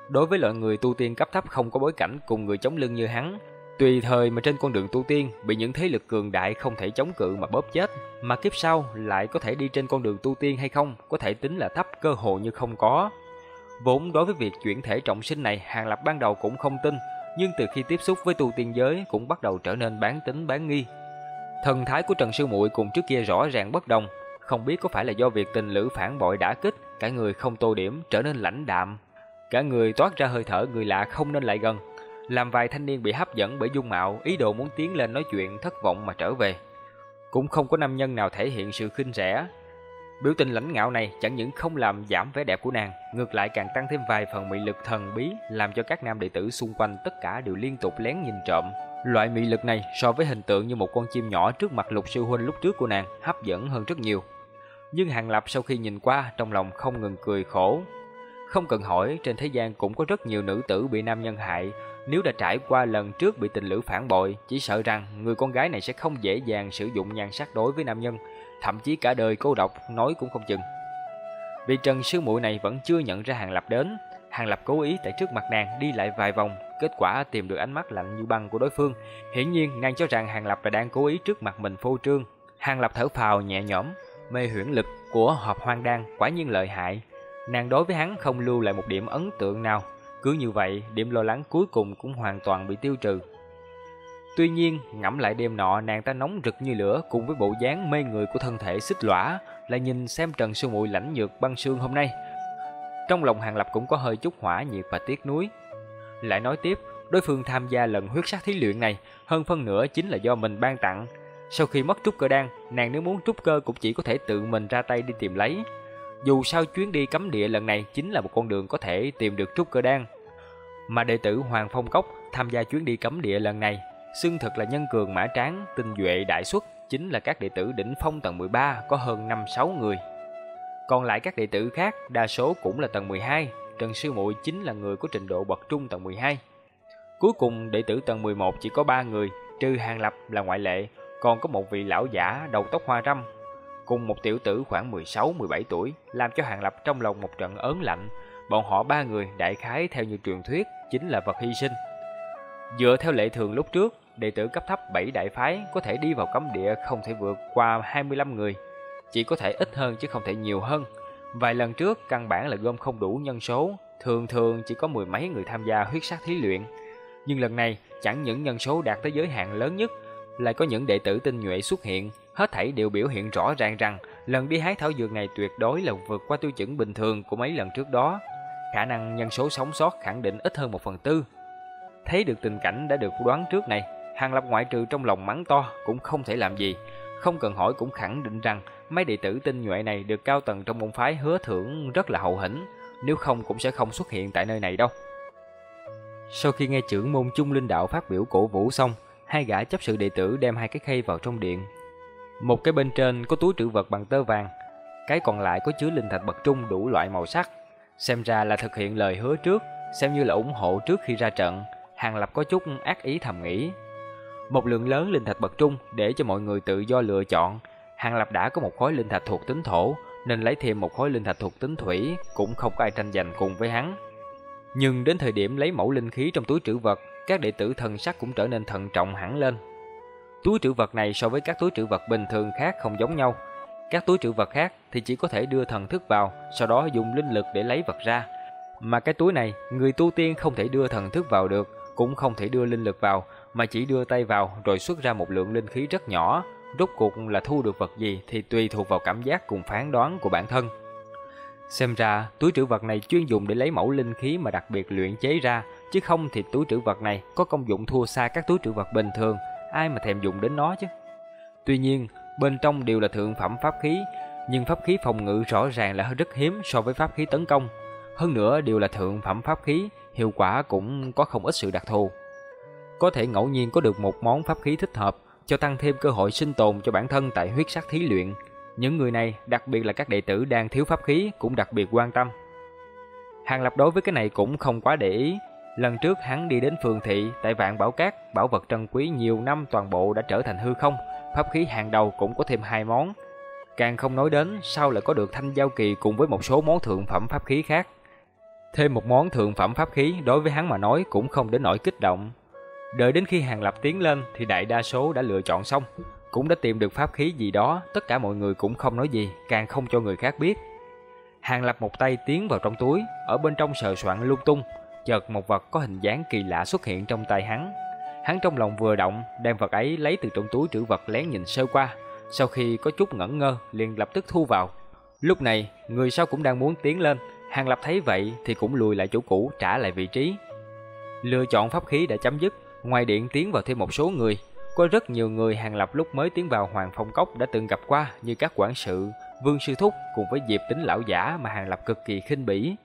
Đối với loại người tu tiên cấp thấp không có bối cảnh cùng người chống lưng như hắn, tùy thời mà trên con đường tu tiên bị những thế lực cường đại không thể chống cự mà bóp chết, mà kiếp sau lại có thể đi trên con đường tu tiên hay không, có thể tính là thấp cơ hội như không có. Vốn đối với việc chuyển thể trọng sinh này, Hàng Lập ban đầu cũng không tin, nhưng từ khi tiếp xúc với tu tiên giới cũng bắt đầu trở nên bán tính bán nghi. Thần thái của Trần Sư Muội cùng trước kia rõ ràng bất đồng, không biết có phải là do việc tình lữ phản bội đã kích, cả người không tô điểm trở nên lãnh đạm, cả người toát ra hơi thở người lạ không nên lại gần, làm vài thanh niên bị hấp dẫn bởi dung mạo, ý đồ muốn tiến lên nói chuyện thất vọng mà trở về. Cũng không có nam nhân nào thể hiện sự khinh rẻ. Biểu tình lãnh ngạo này chẳng những không làm giảm vẻ đẹp của nàng, ngược lại càng tăng thêm vài phần mị lực thần bí, làm cho các nam đệ tử xung quanh tất cả đều liên tục lén nhìn trộm. Loại mị lực này so với hình tượng như một con chim nhỏ trước mặt lục sư huynh lúc trước của nàng hấp dẫn hơn rất nhiều. Nhưng Hàng Lập sau khi nhìn qua trong lòng không ngừng cười khổ. Không cần hỏi, trên thế gian cũng có rất nhiều nữ tử bị nam nhân hại. Nếu đã trải qua lần trước bị tình lữ phản bội, chỉ sợ rằng người con gái này sẽ không dễ dàng sử dụng nhan sắc đối với nam nhân, thậm chí cả đời cô độc nói cũng không chừng. Vì Trần Sư muội này vẫn chưa nhận ra Hàng Lập đến, Hàng Lập cố ý tại trước mặt nàng đi lại vài vòng, kết quả tìm được ánh mắt lạnh như băng của đối phương. Hiển nhiên, nàng cho rằng Hàng Lập là đang cố ý trước mặt mình phô trương. Hàng Lập thở phào nhẹ nhõm, Mê huyễn lực của hộp hoang đan quả nhiên lợi hại. Nàng đối với hắn không lưu lại một điểm ấn tượng nào. Cứ như vậy, điểm lo lắng cuối cùng cũng hoàn toàn bị tiêu trừ. Tuy nhiên, ngẫm lại đêm nọ nàng ta nóng rực như lửa cùng với bộ dáng mê người của thân thể xích lõa, lại nhìn xem Trần Sư Muội lãnh nhược băng sương hôm nay. Trong lòng Hàng Lập cũng có hơi chút hỏa nhiệt và tiếc nuối. Lại nói tiếp, đối phương tham gia lần huyết sát thí luyện này, hơn phân nửa chính là do mình ban tặng, sau khi mất trúc cơ đan, nàng nếu muốn trúc cơ cũng chỉ có thể tự mình ra tay đi tìm lấy. Dù sao chuyến đi cấm địa lần này chính là một con đường có thể tìm được trúc cơ đan. Mà đệ tử Hoàng Phong Cốc tham gia chuyến đi cấm địa lần này, xưng thật là nhân cường mã tráng, tinh duệ đại xuất, chính là các đệ tử đỉnh phong tầng 13 có hơn 5-6 người. Còn lại các đệ tử khác đa số cũng là tầng 12, Trần Sư Muội chính là người có trình độ bậc trung tầng 12. Cuối cùng đệ tử tầng 11 chỉ có 3 người, trừ Hàng Lập là ngoại lệ, còn có một vị lão giả đầu tóc hoa râm, cùng một tiểu tử khoảng 16-17 tuổi, làm cho Hàng Lập trong lòng một trận ớn lạnh. Bọn họ ba người đại khái theo như truyền thuyết chính là vật hy sinh. Dựa theo lệ thường lúc trước, đệ tử cấp thấp 7 đại phái có thể đi vào cấm địa không thể vượt qua 25 người, chỉ có thể ít hơn chứ không thể nhiều hơn. Vài lần trước căn bản là gom không đủ nhân số, thường thường chỉ có mười mấy người tham gia huyết sắc thí luyện. Nhưng lần này chẳng những nhân số đạt tới giới hạn lớn nhất lại có những đệ tử tinh nhuệ xuất hiện, hết thảy đều biểu hiện rõ ràng rằng lần đi hái thảo dược này tuyệt đối là vượt qua tiêu chuẩn bình thường của mấy lần trước đó. Khả năng nhân số sống sót khẳng định ít hơn một phần tư. Thấy được tình cảnh đã được đoán trước này, Hàng Lập ngoại trừ trong lòng mắng to cũng không thể làm gì. Không cần hỏi cũng khẳng định rằng mấy đệ tử tinh nhuệ này được cao tầng trong môn phái hứa thưởng rất là hậu hĩnh, nếu không cũng sẽ không xuất hiện tại nơi này đâu. Sau khi nghe trưởng môn Trung Linh Đạo phát biểu cổ vũ xong, hai gã chấp sự đệ tử đem hai cái khay vào trong điện. Một cái bên trên có túi trữ vật bằng tơ vàng, cái còn lại có chứa linh thạch bậc trung đủ loại màu sắc. Xem ra là thực hiện lời hứa trước, xem như là ủng hộ trước khi ra trận, Hàng Lập có chút ác ý thầm nghĩ. Một lượng lớn linh thạch bậc trung để cho mọi người tự do lựa chọn, Hàng Lập đã có một khối linh thạch thuộc tính thổ, nên lấy thêm một khối linh thạch thuộc tính thủy cũng không có ai tranh giành cùng với hắn. Nhưng đến thời điểm lấy mẫu linh khí trong túi trữ vật, các đệ tử thần sắc cũng trở nên thận trọng hẳn lên. Túi trữ vật này so với các túi trữ vật bình thường khác không giống nhau. Các túi trữ vật khác thì chỉ có thể đưa thần thức vào, sau đó dùng linh lực để lấy vật ra. Mà cái túi này, người tu tiên không thể đưa thần thức vào được, cũng không thể đưa linh lực vào, mà chỉ đưa tay vào rồi xuất ra một lượng linh khí rất nhỏ. Rốt cuộc là thu được vật gì thì tùy thuộc vào cảm giác cùng phán đoán của bản thân. Xem ra, túi trữ vật này chuyên dùng để lấy mẫu linh khí mà đặc biệt luyện chế ra, chứ không thì túi trữ vật này có công dụng thua xa các túi trữ vật bình thường, ai mà thèm dùng đến nó chứ. Tuy nhiên, bên trong đều là thượng phẩm pháp khí, nhưng pháp khí phòng ngự rõ ràng là rất hiếm so với pháp khí tấn công. Hơn nữa đều là thượng phẩm pháp khí, hiệu quả cũng có không ít sự đặc thù. Có thể ngẫu nhiên có được một món pháp khí thích hợp, cho tăng thêm cơ hội sinh tồn cho bản thân tại huyết sắc thí luyện. Những người này, đặc biệt là các đệ tử đang thiếu pháp khí cũng đặc biệt quan tâm. Hàng Lập đối với cái này cũng không quá để ý. Lần trước hắn đi đến phường thị tại Vạn Bảo Cát, bảo vật trân quý nhiều năm toàn bộ đã trở thành hư không, pháp khí hàng đầu cũng có thêm hai món. Càng không nói đến sau lại có được thanh giao kỳ cùng với một số món thượng phẩm pháp khí khác. Thêm một món thượng phẩm pháp khí đối với hắn mà nói cũng không đến nỗi kích động. Đợi đến khi Hàng Lập tiến lên thì đại đa số đã lựa chọn xong, cũng đã tìm được pháp khí gì đó, tất cả mọi người cũng không nói gì, càng không cho người khác biết. Hàng Lập một tay tiến vào trong túi, ở bên trong sờ soạn lung tung, chợt một vật có hình dáng kỳ lạ xuất hiện trong tay hắn. Hắn trong lòng vừa động, đem vật ấy lấy từ trong túi trữ vật lén nhìn sơ qua, sau khi có chút ngẩn ngơ, liền lập tức thu vào. Lúc này, người sau cũng đang muốn tiến lên, Hàng Lập thấy vậy thì cũng lùi lại chỗ cũ trả lại vị trí. Lựa chọn pháp khí đã chấm dứt, ngoài điện tiến vào thêm một số người, có rất nhiều người Hàng Lập lúc mới tiến vào Hoàng Phong Cốc đã từng gặp qua như các quản sự, Vương Sư Thúc cùng với Diệp Tính Lão Giả mà Hàng Lập cực kỳ khinh bỉ.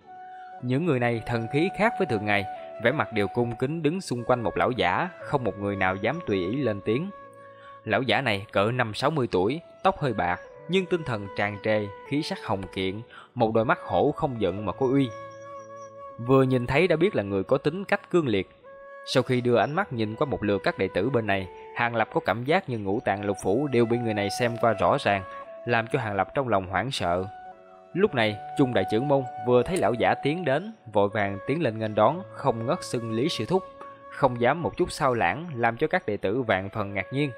Những người này thần khí khác với thường ngày, vẻ mặt đều cung kính đứng xung quanh một lão giả, không một người nào dám tùy ý lên tiếng. Lão giả này cỡ năm sáu mươi tuổi, tóc hơi bạc, nhưng tinh thần tràn trề, khí sắc hồng kiện, một đôi mắt hổ không giận mà có uy. Vừa nhìn thấy đã biết là người có tính cách cương liệt, sau khi đưa ánh mắt nhìn qua một lượt các đệ tử bên này, Hàng Lập có cảm giác như ngũ tạng lục phủ đều bị người này xem qua rõ ràng, làm cho Hàng Lập trong lòng hoảng sợ. Lúc này, Trung đại trưởng môn vừa thấy lão giả tiến đến, vội vàng tiến lên nghênh đón, không ngớt xưng Lý Sư Thúc, không dám một chút sao lãng, làm cho các đệ tử vạn phần ngạc nhiên.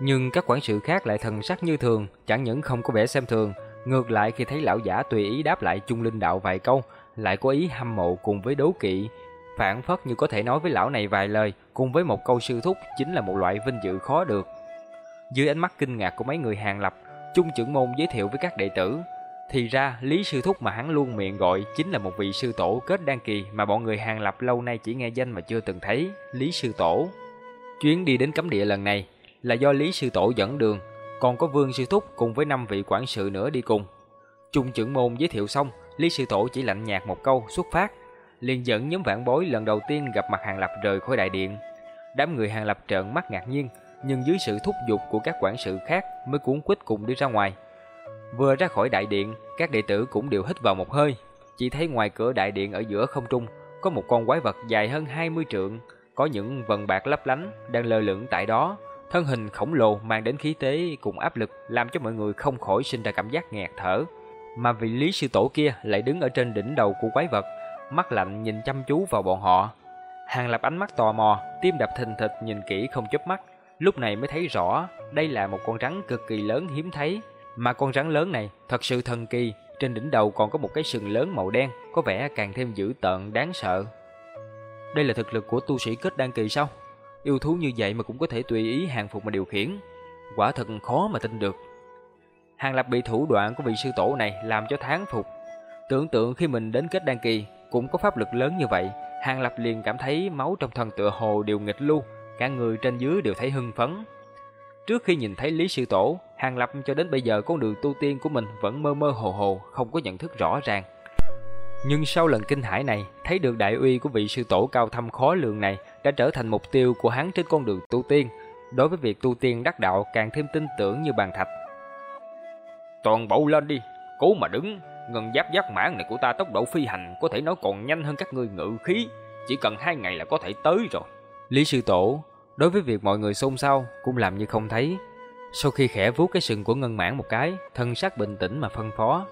Nhưng các quản sự khác lại thần sắc như thường, chẳng những không có vẻ xem thường, ngược lại khi thấy lão giả tùy ý đáp lại Trung Linh đạo vài câu, lại có ý hâm mộ cùng với đấu kỵ, phản phất như có thể nói với lão này vài lời, cùng với một câu sư thúc chính là một loại vinh dự khó được. Dưới ánh mắt kinh ngạc của mấy người hàng lập, Trung trưởng môn giới thiệu với các đệ tử, thì ra Lý sư thúc mà hắn luôn miệng gọi chính là một vị sư tổ kết đan kỳ mà bọn người hàng lập lâu nay chỉ nghe danh mà chưa từng thấy, Lý sư tổ. Chuyến đi đến cấm địa lần này là do Lý sư tổ dẫn đường, còn có Vương sư thúc cùng với năm vị quản sự nữa đi cùng. Trung trưởng môn giới thiệu xong, Lý sư tổ chỉ lạnh nhạt một câu xuất phát, liền dẫn nhóm vạn bối lần đầu tiên gặp mặt Hàng Lập rời khỏi đại điện. Đám người Hàng Lập trợn mắt ngạc nhiên, nhưng dưới sự thúc giục của các quản sự khác mới cuốn quýt cùng đi ra ngoài. Vừa ra khỏi đại điện, các đệ tử cũng đều hít vào một hơi, chỉ thấy ngoài cửa đại điện ở giữa không trung có một con quái vật dài hơn 20 trượng, có những vần bạc lấp lánh đang lơ lửng tại đó, thân hình khổng lồ mang đến khí tế cùng áp lực làm cho mọi người không khỏi sinh ra cảm giác nghẹt thở. Mà vị lý sư tổ kia lại đứng ở trên đỉnh đầu của quái vật, mắt lạnh nhìn chăm chú vào bọn họ. Hàng Lập ánh mắt tò mò, tim đập thình thịch nhìn kỹ không chớp mắt, lúc này mới thấy rõ đây là một con rắn cực kỳ lớn hiếm thấy, mà con rắn lớn này thật sự thần kỳ, trên đỉnh đầu còn có một cái sừng lớn màu đen, có vẻ càng thêm dữ tợn đáng sợ. Đây là thực lực của tu sĩ kết đan kỳ sao? Yêu thú như vậy mà cũng có thể tùy ý hàng phục mà điều khiển, quả thật khó mà tin được. Hàng Lập bị thủ đoạn của vị sư tổ này làm cho thán phục. Tưởng tượng khi mình đến kết đan kỳ, cũng có pháp lực lớn như vậy, Hàng Lập liền cảm thấy máu trong thân tựa hồ đều nghịch lưu, cả người trên dưới đều thấy hưng phấn. Trước khi nhìn thấy Lý Sư Tổ, Hàng Lập cho đến bây giờ con đường tu tiên của mình vẫn mơ mơ hồ hồ, không có nhận thức rõ ràng. Nhưng sau lần kinh hãi này, thấy được đại uy của vị sư tổ cao thâm khó lường này đã trở thành mục tiêu của hắn trên con đường tu tiên. Đối với việc tu tiên đắc đạo càng thêm tin tưởng như bàn thạch. Toàn bộ lên đi, Cố mà đứng, ngân giáp giác mãn này của ta tốc độ phi hành có thể nói còn nhanh hơn các ngươi ngự khí, chỉ cần hai ngày là có thể tới rồi. Lý sư tổ, đối với việc mọi người xôn xao cũng làm như không thấy. Sau khi khẽ vuốt cái sừng của ngân mãn một cái, thân sắc bình tĩnh mà phân phó.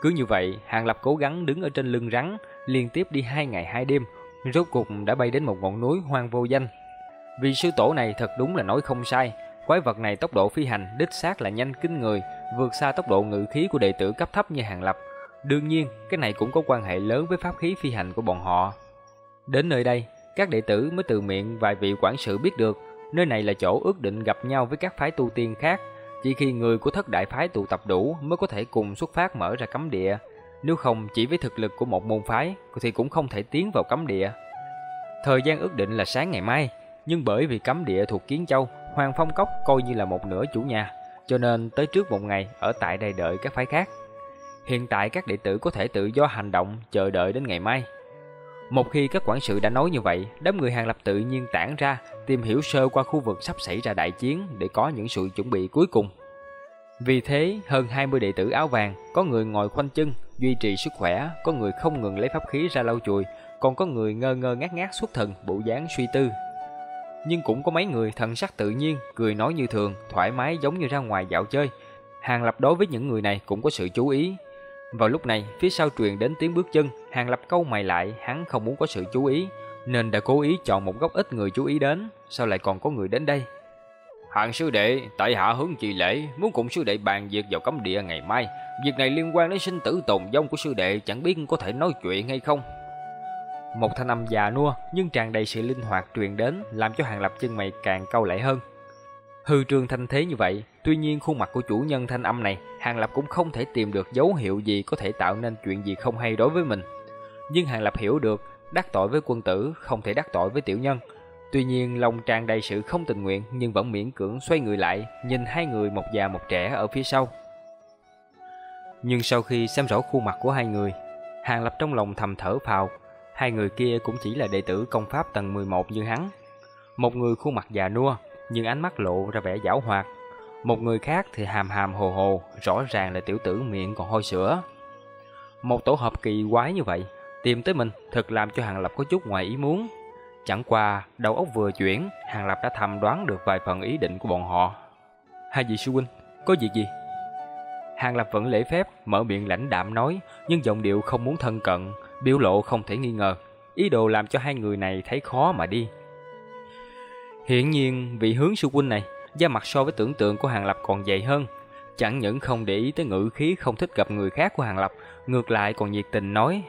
Cứ như vậy, Hàng Lập cố gắng đứng ở trên lưng rắn, liên tiếp đi hai ngày hai đêm, rốt cục đã bay đến một ngọn núi hoang vô danh. Vì sư tổ này thật đúng là nói không sai, quái vật này tốc độ phi hành đích xác là nhanh kinh người, vượt xa tốc độ ngự khí của đệ tử cấp thấp như Hàng Lập. Đương nhiên, cái này cũng có quan hệ lớn với pháp khí phi hành của bọn họ. Đến nơi đây, các đệ tử mới từ miệng vài vị quản sự biết được, nơi này là chỗ ước định gặp nhau với các phái tu tiên khác, chỉ khi người của thất đại phái tụ tập đủ mới có thể cùng xuất phát mở ra cấm địa, nếu không chỉ với thực lực của một môn phái thì cũng không thể tiến vào cấm địa. Thời gian ước định là sáng ngày mai, nhưng bởi vì cấm địa thuộc Kiến Châu, Hoàng Phong Cốc coi như là một nửa chủ nhà, cho nên tới trước một ngày ở tại đây đợi các phái khác. Hiện tại các đệ tử có thể tự do hành động, chờ đợi đến ngày mai. Một khi các quản sự đã nói như vậy, đám người hàng lập tự nhiên tản ra, tìm hiểu sơ qua khu vực sắp xảy ra đại chiến để có những sự chuẩn bị cuối cùng. Vì thế, hơn 20 đệ tử áo vàng, có người ngồi khoanh chân, duy trì sức khỏe, có người không ngừng lấy pháp khí ra lau chùi, còn có người ngơ ngơ ngác ngác xuất thần, bộ dáng suy tư. Nhưng cũng có mấy người thần sắc tự nhiên, cười nói như thường, thoải mái giống như ra ngoài dạo chơi. Hàng Lập đối với những người này cũng có sự chú ý, vào lúc này, phía sau truyền đến tiếng bước chân, Hàng Lập câu mày lại, hắn không muốn có sự chú ý, nên đã cố ý chọn một góc ít người chú ý đến, sao lại còn có người đến đây? Hàng sư đệ, tại hạ hướng trì lễ, muốn cùng sư đệ bàn việc vào cấm địa ngày mai. Việc này liên quan đến sinh tử tồn vong của sư đệ, chẳng biết có thể nói chuyện hay không. Một thanh âm già nua nhưng tràn đầy sự linh hoạt truyền đến, làm cho Hàng Lập chân mày càng cau lại hơn. Hư trương thanh thế như vậy, tuy nhiên khuôn mặt của chủ nhân thanh âm này, Hàng Lập cũng không thể tìm được dấu hiệu gì có thể tạo nên chuyện gì không hay đối với mình. Nhưng Hàng Lập hiểu được, đắc tội với quân tử không thể đắc tội với tiểu nhân. Tuy nhiên lòng tràn đầy sự không tình nguyện nhưng vẫn miễn cưỡng xoay người lại, nhìn hai người một già một trẻ ở phía sau. Nhưng sau khi xem rõ khuôn mặt của hai người, Hàng Lập trong lòng thầm thở phào, hai người kia cũng chỉ là đệ tử công pháp tầng 11 như hắn. Một người khuôn mặt già nua, nhưng ánh mắt lộ ra vẻ giảo hoạt. Một người khác thì hàm hàm hồ hồ, rõ ràng là tiểu tử miệng còn hôi sữa. Một tổ hợp kỳ quái như vậy, tìm tới mình thật làm cho Hàng Lập có chút ngoài ý muốn. Chẳng qua, đầu óc vừa chuyển, Hàng Lập đã thầm đoán được vài phần ý định của bọn họ. Hai vị sư huynh, có việc gì? Hàng Lập vẫn lễ phép, mở miệng lãnh đạm nói, nhưng giọng điệu không muốn thân cận, biểu lộ không thể nghi ngờ. Ý đồ làm cho hai người này thấy khó mà đi. Hiển nhiên, vị hướng sư huynh này, da mặt so với tưởng tượng của Hàng Lập còn dày hơn. Chẳng những không để ý tới ngữ khí không thích gặp người khác của Hàng Lập, ngược lại còn nhiệt tình nói.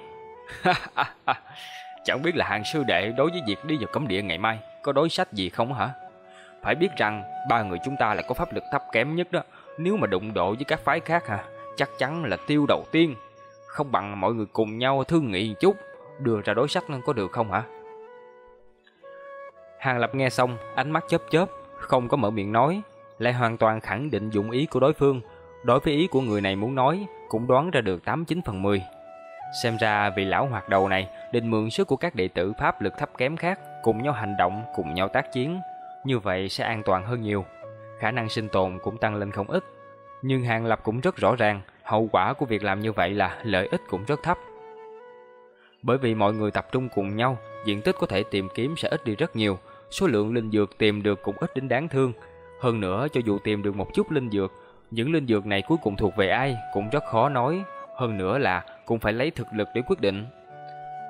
Chẳng biết là hàng sư đệ đối với việc đi vào cấm địa ngày mai có đối sách gì không hả? Phải biết rằng ba người chúng ta là có pháp lực thấp kém nhất đó. Nếu mà đụng độ với các phái khác hả, chắc chắn là tiêu đầu tiên. Không bằng mọi người cùng nhau thương nghị chút, đưa ra đối sách có được không hả? Hàng Lập nghe xong, ánh mắt chớp chớp, không có mở miệng nói, lại hoàn toàn khẳng định dụng ý của đối phương. Đối với ý của người này muốn nói, cũng đoán ra được 89 phần 10. Xem ra vị lão hoạt đầu này định mượn sức của các đệ tử pháp lực thấp kém khác, cùng nhau hành động, cùng nhau tác chiến. Như vậy sẽ an toàn hơn nhiều. Khả năng sinh tồn cũng tăng lên không ít. Nhưng Hàng Lập cũng rất rõ ràng, hậu quả của việc làm như vậy là lợi ích cũng rất thấp. Bởi vì mọi người tập trung cùng nhau, diện tích có thể tìm kiếm sẽ ít đi rất nhiều, số lượng linh dược tìm được cũng ít đến đáng thương. Hơn nữa, cho dù tìm được một chút linh dược, những linh dược này cuối cùng thuộc về ai cũng rất khó nói. Hơn nữa là cũng phải lấy thực lực để quyết định.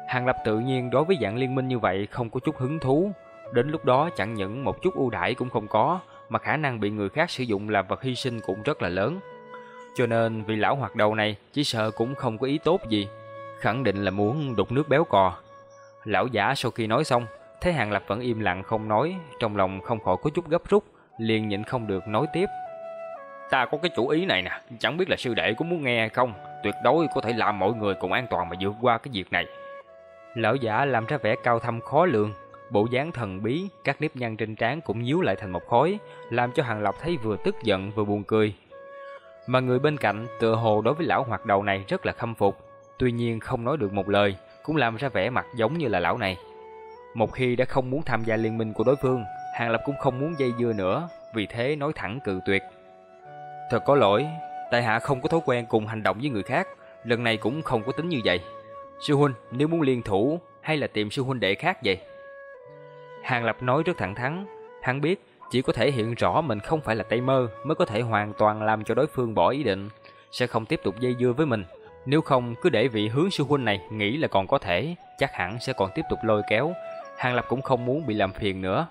Hàng Lập tự nhiên đối với dạng liên minh như vậy không có chút hứng thú. Đến lúc đó chẳng những một chút ưu đãi cũng không có, mà khả năng bị người khác sử dụng làm vật hy sinh cũng rất là lớn. Cho nên vị lão hoạt đầu này chỉ sợ cũng không có ý tốt gì, khẳng định là muốn đục nước béo cò. Lão giả sau khi nói xong, Thấy Hàng Lập vẫn im lặng không nói, trong lòng không khỏi có chút gấp rút, liền nhịn không được nói tiếp. Ta có cái chủ ý này nè, chẳng biết là sư đệ có muốn nghe hay không, tuyệt đối có thể làm mọi người cùng an toàn mà vượt qua cái việc này. Lão giả làm ra vẻ cao thâm khó lường, bộ dáng thần bí, các nếp nhăn trên trán cũng nhíu lại thành một khối, làm cho Hàng Lập thấy vừa tức giận vừa buồn cười. Mà người bên cạnh tựa hồ đối với lão hoạt đầu này rất là khâm phục, tuy nhiên không nói được một lời, cũng làm ra vẻ mặt giống như là lão này. Một khi đã không muốn tham gia liên minh của đối phương, Hàng Lập cũng không muốn dây dưa nữa, vì thế nói thẳng cự tuyệt. Thật có lỗi, tại hạ không có thói quen cùng hành động với người khác, lần này cũng không có tính như vậy. Sư huynh, nếu muốn liên thủ hay là tìm sư huynh đệ khác vậy? Hàng Lập nói rất thẳng thắn, hắn biết chỉ có thể hiện rõ mình không phải là Tây Mơ mới có thể hoàn toàn làm cho đối phương bỏ ý định, sẽ không tiếp tục dây dưa với mình. Nếu không cứ để vị hướng sư huynh này nghĩ là còn có thể, chắc hẳn sẽ còn tiếp tục lôi kéo. Hàng Lập cũng không muốn bị làm phiền nữa.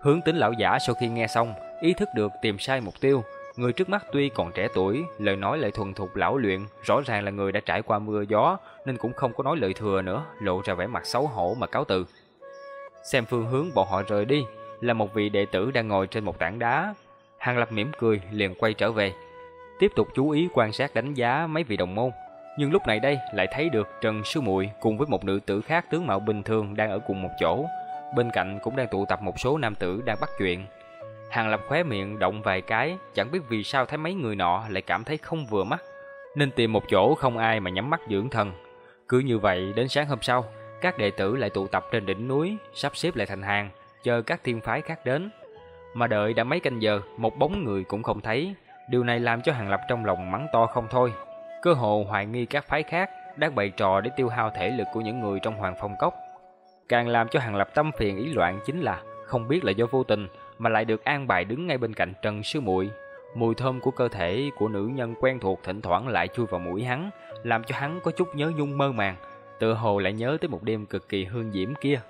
Hướng tính lão giả sau khi nghe xong, ý thức được tìm sai mục tiêu. Người trước mắt tuy còn trẻ tuổi, lời nói lại thuần thục lão luyện, rõ ràng là người đã trải qua mưa gió, nên cũng không có nói lời thừa nữa, lộ ra vẻ mặt xấu hổ mà cáo từ. Xem phương hướng bọn họ rời đi, là một vị đệ tử đang ngồi trên một tảng đá. Hàng Lập mỉm cười liền quay trở về, tiếp tục chú ý quan sát đánh giá mấy vị đồng môn. Nhưng lúc này đây lại thấy được Trần Sư Muội cùng với một nữ tử khác tướng mạo bình thường đang ở cùng một chỗ, bên cạnh cũng đang tụ tập một số nam tử đang bắt chuyện. Hàng Lập khóe miệng động vài cái, chẳng biết vì sao thấy mấy người nọ lại cảm thấy không vừa mắt, nên tìm một chỗ không ai mà nhắm mắt dưỡng thần. Cứ như vậy đến sáng hôm sau, các đệ tử lại tụ tập trên đỉnh núi, sắp xếp lại thành hàng, chờ các thiên phái khác đến. Mà đợi đã mấy canh giờ, một bóng người cũng không thấy. Điều này làm cho Hàng Lập trong lòng mắng to không thôi. Cơ hồ hoài nghi các phái khác đang bày trò để tiêu hao thể lực của những người trong Hoàng Phong Cốc. Càng làm cho Hàng Lập tâm phiền ý loạn chính là không biết là do vô tình mà lại được an bài đứng ngay bên cạnh Trần Sư Muội. Mùi thơm của cơ thể của nữ nhân quen thuộc thỉnh thoảng lại chui vào mũi hắn, làm cho hắn có chút nhớ nhung mơ màng, tự hồ lại nhớ tới một đêm cực kỳ hương diễm kia.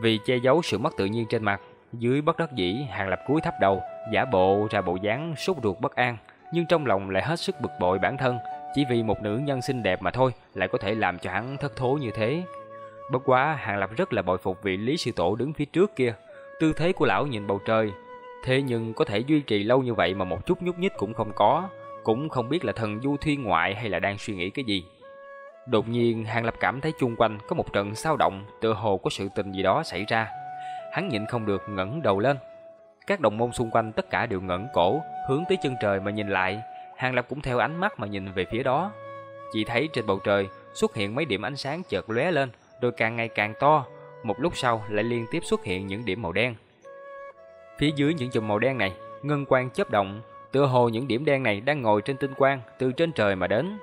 Vì che giấu sự mất tự nhiên trên mặt, dưới bất đắc dĩ, Hàng Lập cúi thấp đầu, giả bộ ra bộ dáng sốt ruột bất an, nhưng trong lòng lại hết sức bực bội bản thân, chỉ vì một nữ nhân xinh đẹp mà thôi, lại có thể làm cho hắn thất thố như thế. Bất quá, Hàng Lập rất là bội phục vị Lý Sư Tổ đứng phía trước kia, tư thế của lão nhìn bầu trời, thế nhưng có thể duy trì lâu như vậy mà một chút nhúc nhích cũng không có, cũng không biết là thần du thiên ngoại hay là đang suy nghĩ cái gì. Đột nhiên, Hàng Lập cảm thấy chung quanh có một trận sao động, tựa hồ có sự tình gì đó xảy ra. Hắn nhịn không được ngẩng đầu lên. Các đồng môn xung quanh tất cả đều ngẩng cổ, hướng tới chân trời mà nhìn lại. Hàng Lập cũng theo ánh mắt mà nhìn về phía đó. Chỉ thấy trên bầu trời xuất hiện mấy điểm ánh sáng chợt lóe lên, rồi càng ngày càng to. Một lúc sau lại liên tiếp xuất hiện những điểm màu đen. Phía dưới những chùm màu đen này, ngân quang chớp động, tựa hồ những điểm đen này đang ngồi trên tinh quang từ trên trời mà đến.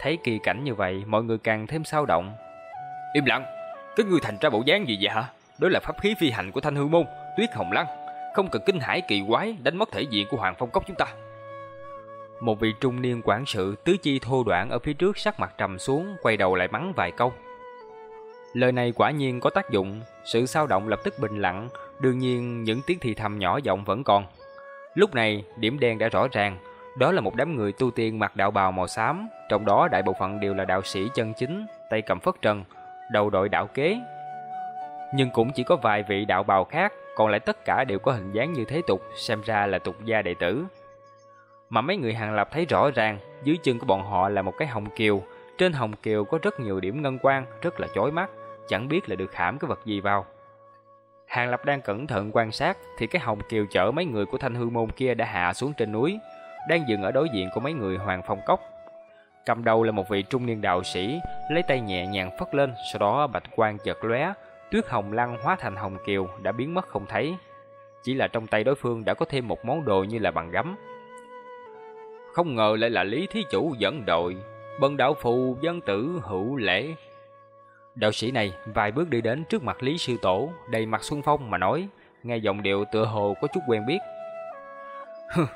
Thấy kỳ cảnh như vậy, mọi người càng thêm sao động. Im lặng, các ngươi thành ra bộ dáng gì vậy hả? Đó là pháp khí phi hành của Thanh Hư môn, Tuyết Hồng Lăng, không cần kinh hãi kỳ quái đánh mất thể diện của Hoàng Phong Cốc chúng ta. Một vị trung niên quản sự tứ chi thô đoạn ở phía trước sắc mặt trầm xuống, quay đầu lại mắng vài câu. Lời này quả nhiên có tác dụng, sự sao động lập tức bình lặng, đương nhiên những tiếng thì thầm nhỏ giọng vẫn còn. Lúc này, điểm đen đã rõ ràng, đó là một đám người tu tiên mặc đạo bào màu xám, trong đó đại bộ phận đều là đạo sĩ chân chính, tay cầm phất trần, đầu đội đạo kế. Nhưng cũng chỉ có vài vị đạo bào khác, còn lại tất cả đều có hình dáng như thế tục, xem ra là tục gia đệ tử. Mà mấy người hàng lập thấy rõ ràng, dưới chân của bọn họ là một cái hồng kiều, trên hồng kiều có rất nhiều điểm ngân quang, rất là chói mắt, chẳng biết là được khảm cái vật gì vào. Hàng Lập đang cẩn thận quan sát thì cái hồng kiều chở mấy người của thanh hư môn kia đã hạ xuống trên núi, đang dừng ở đối diện của mấy người hoàng phong cốc. Cầm đầu là một vị trung niên đạo sĩ, lấy tay nhẹ nhàng phất lên, sau đó bạch quang chợt lóe, tuyết hồng lăng hóa thành hồng kiều đã biến mất không thấy. Chỉ là trong tay đối phương đã có thêm một món đồ như là bằng gấm. Không ngờ lại là Lý Thí Chủ dẫn đội, bần đạo phụ dân tử hữu lễ. Đạo sĩ này vài bước đi đến trước mặt Lý Sư Tổ, đầy mặt xuân phong mà nói, nghe giọng điệu tựa hồ có chút quen biết. hừ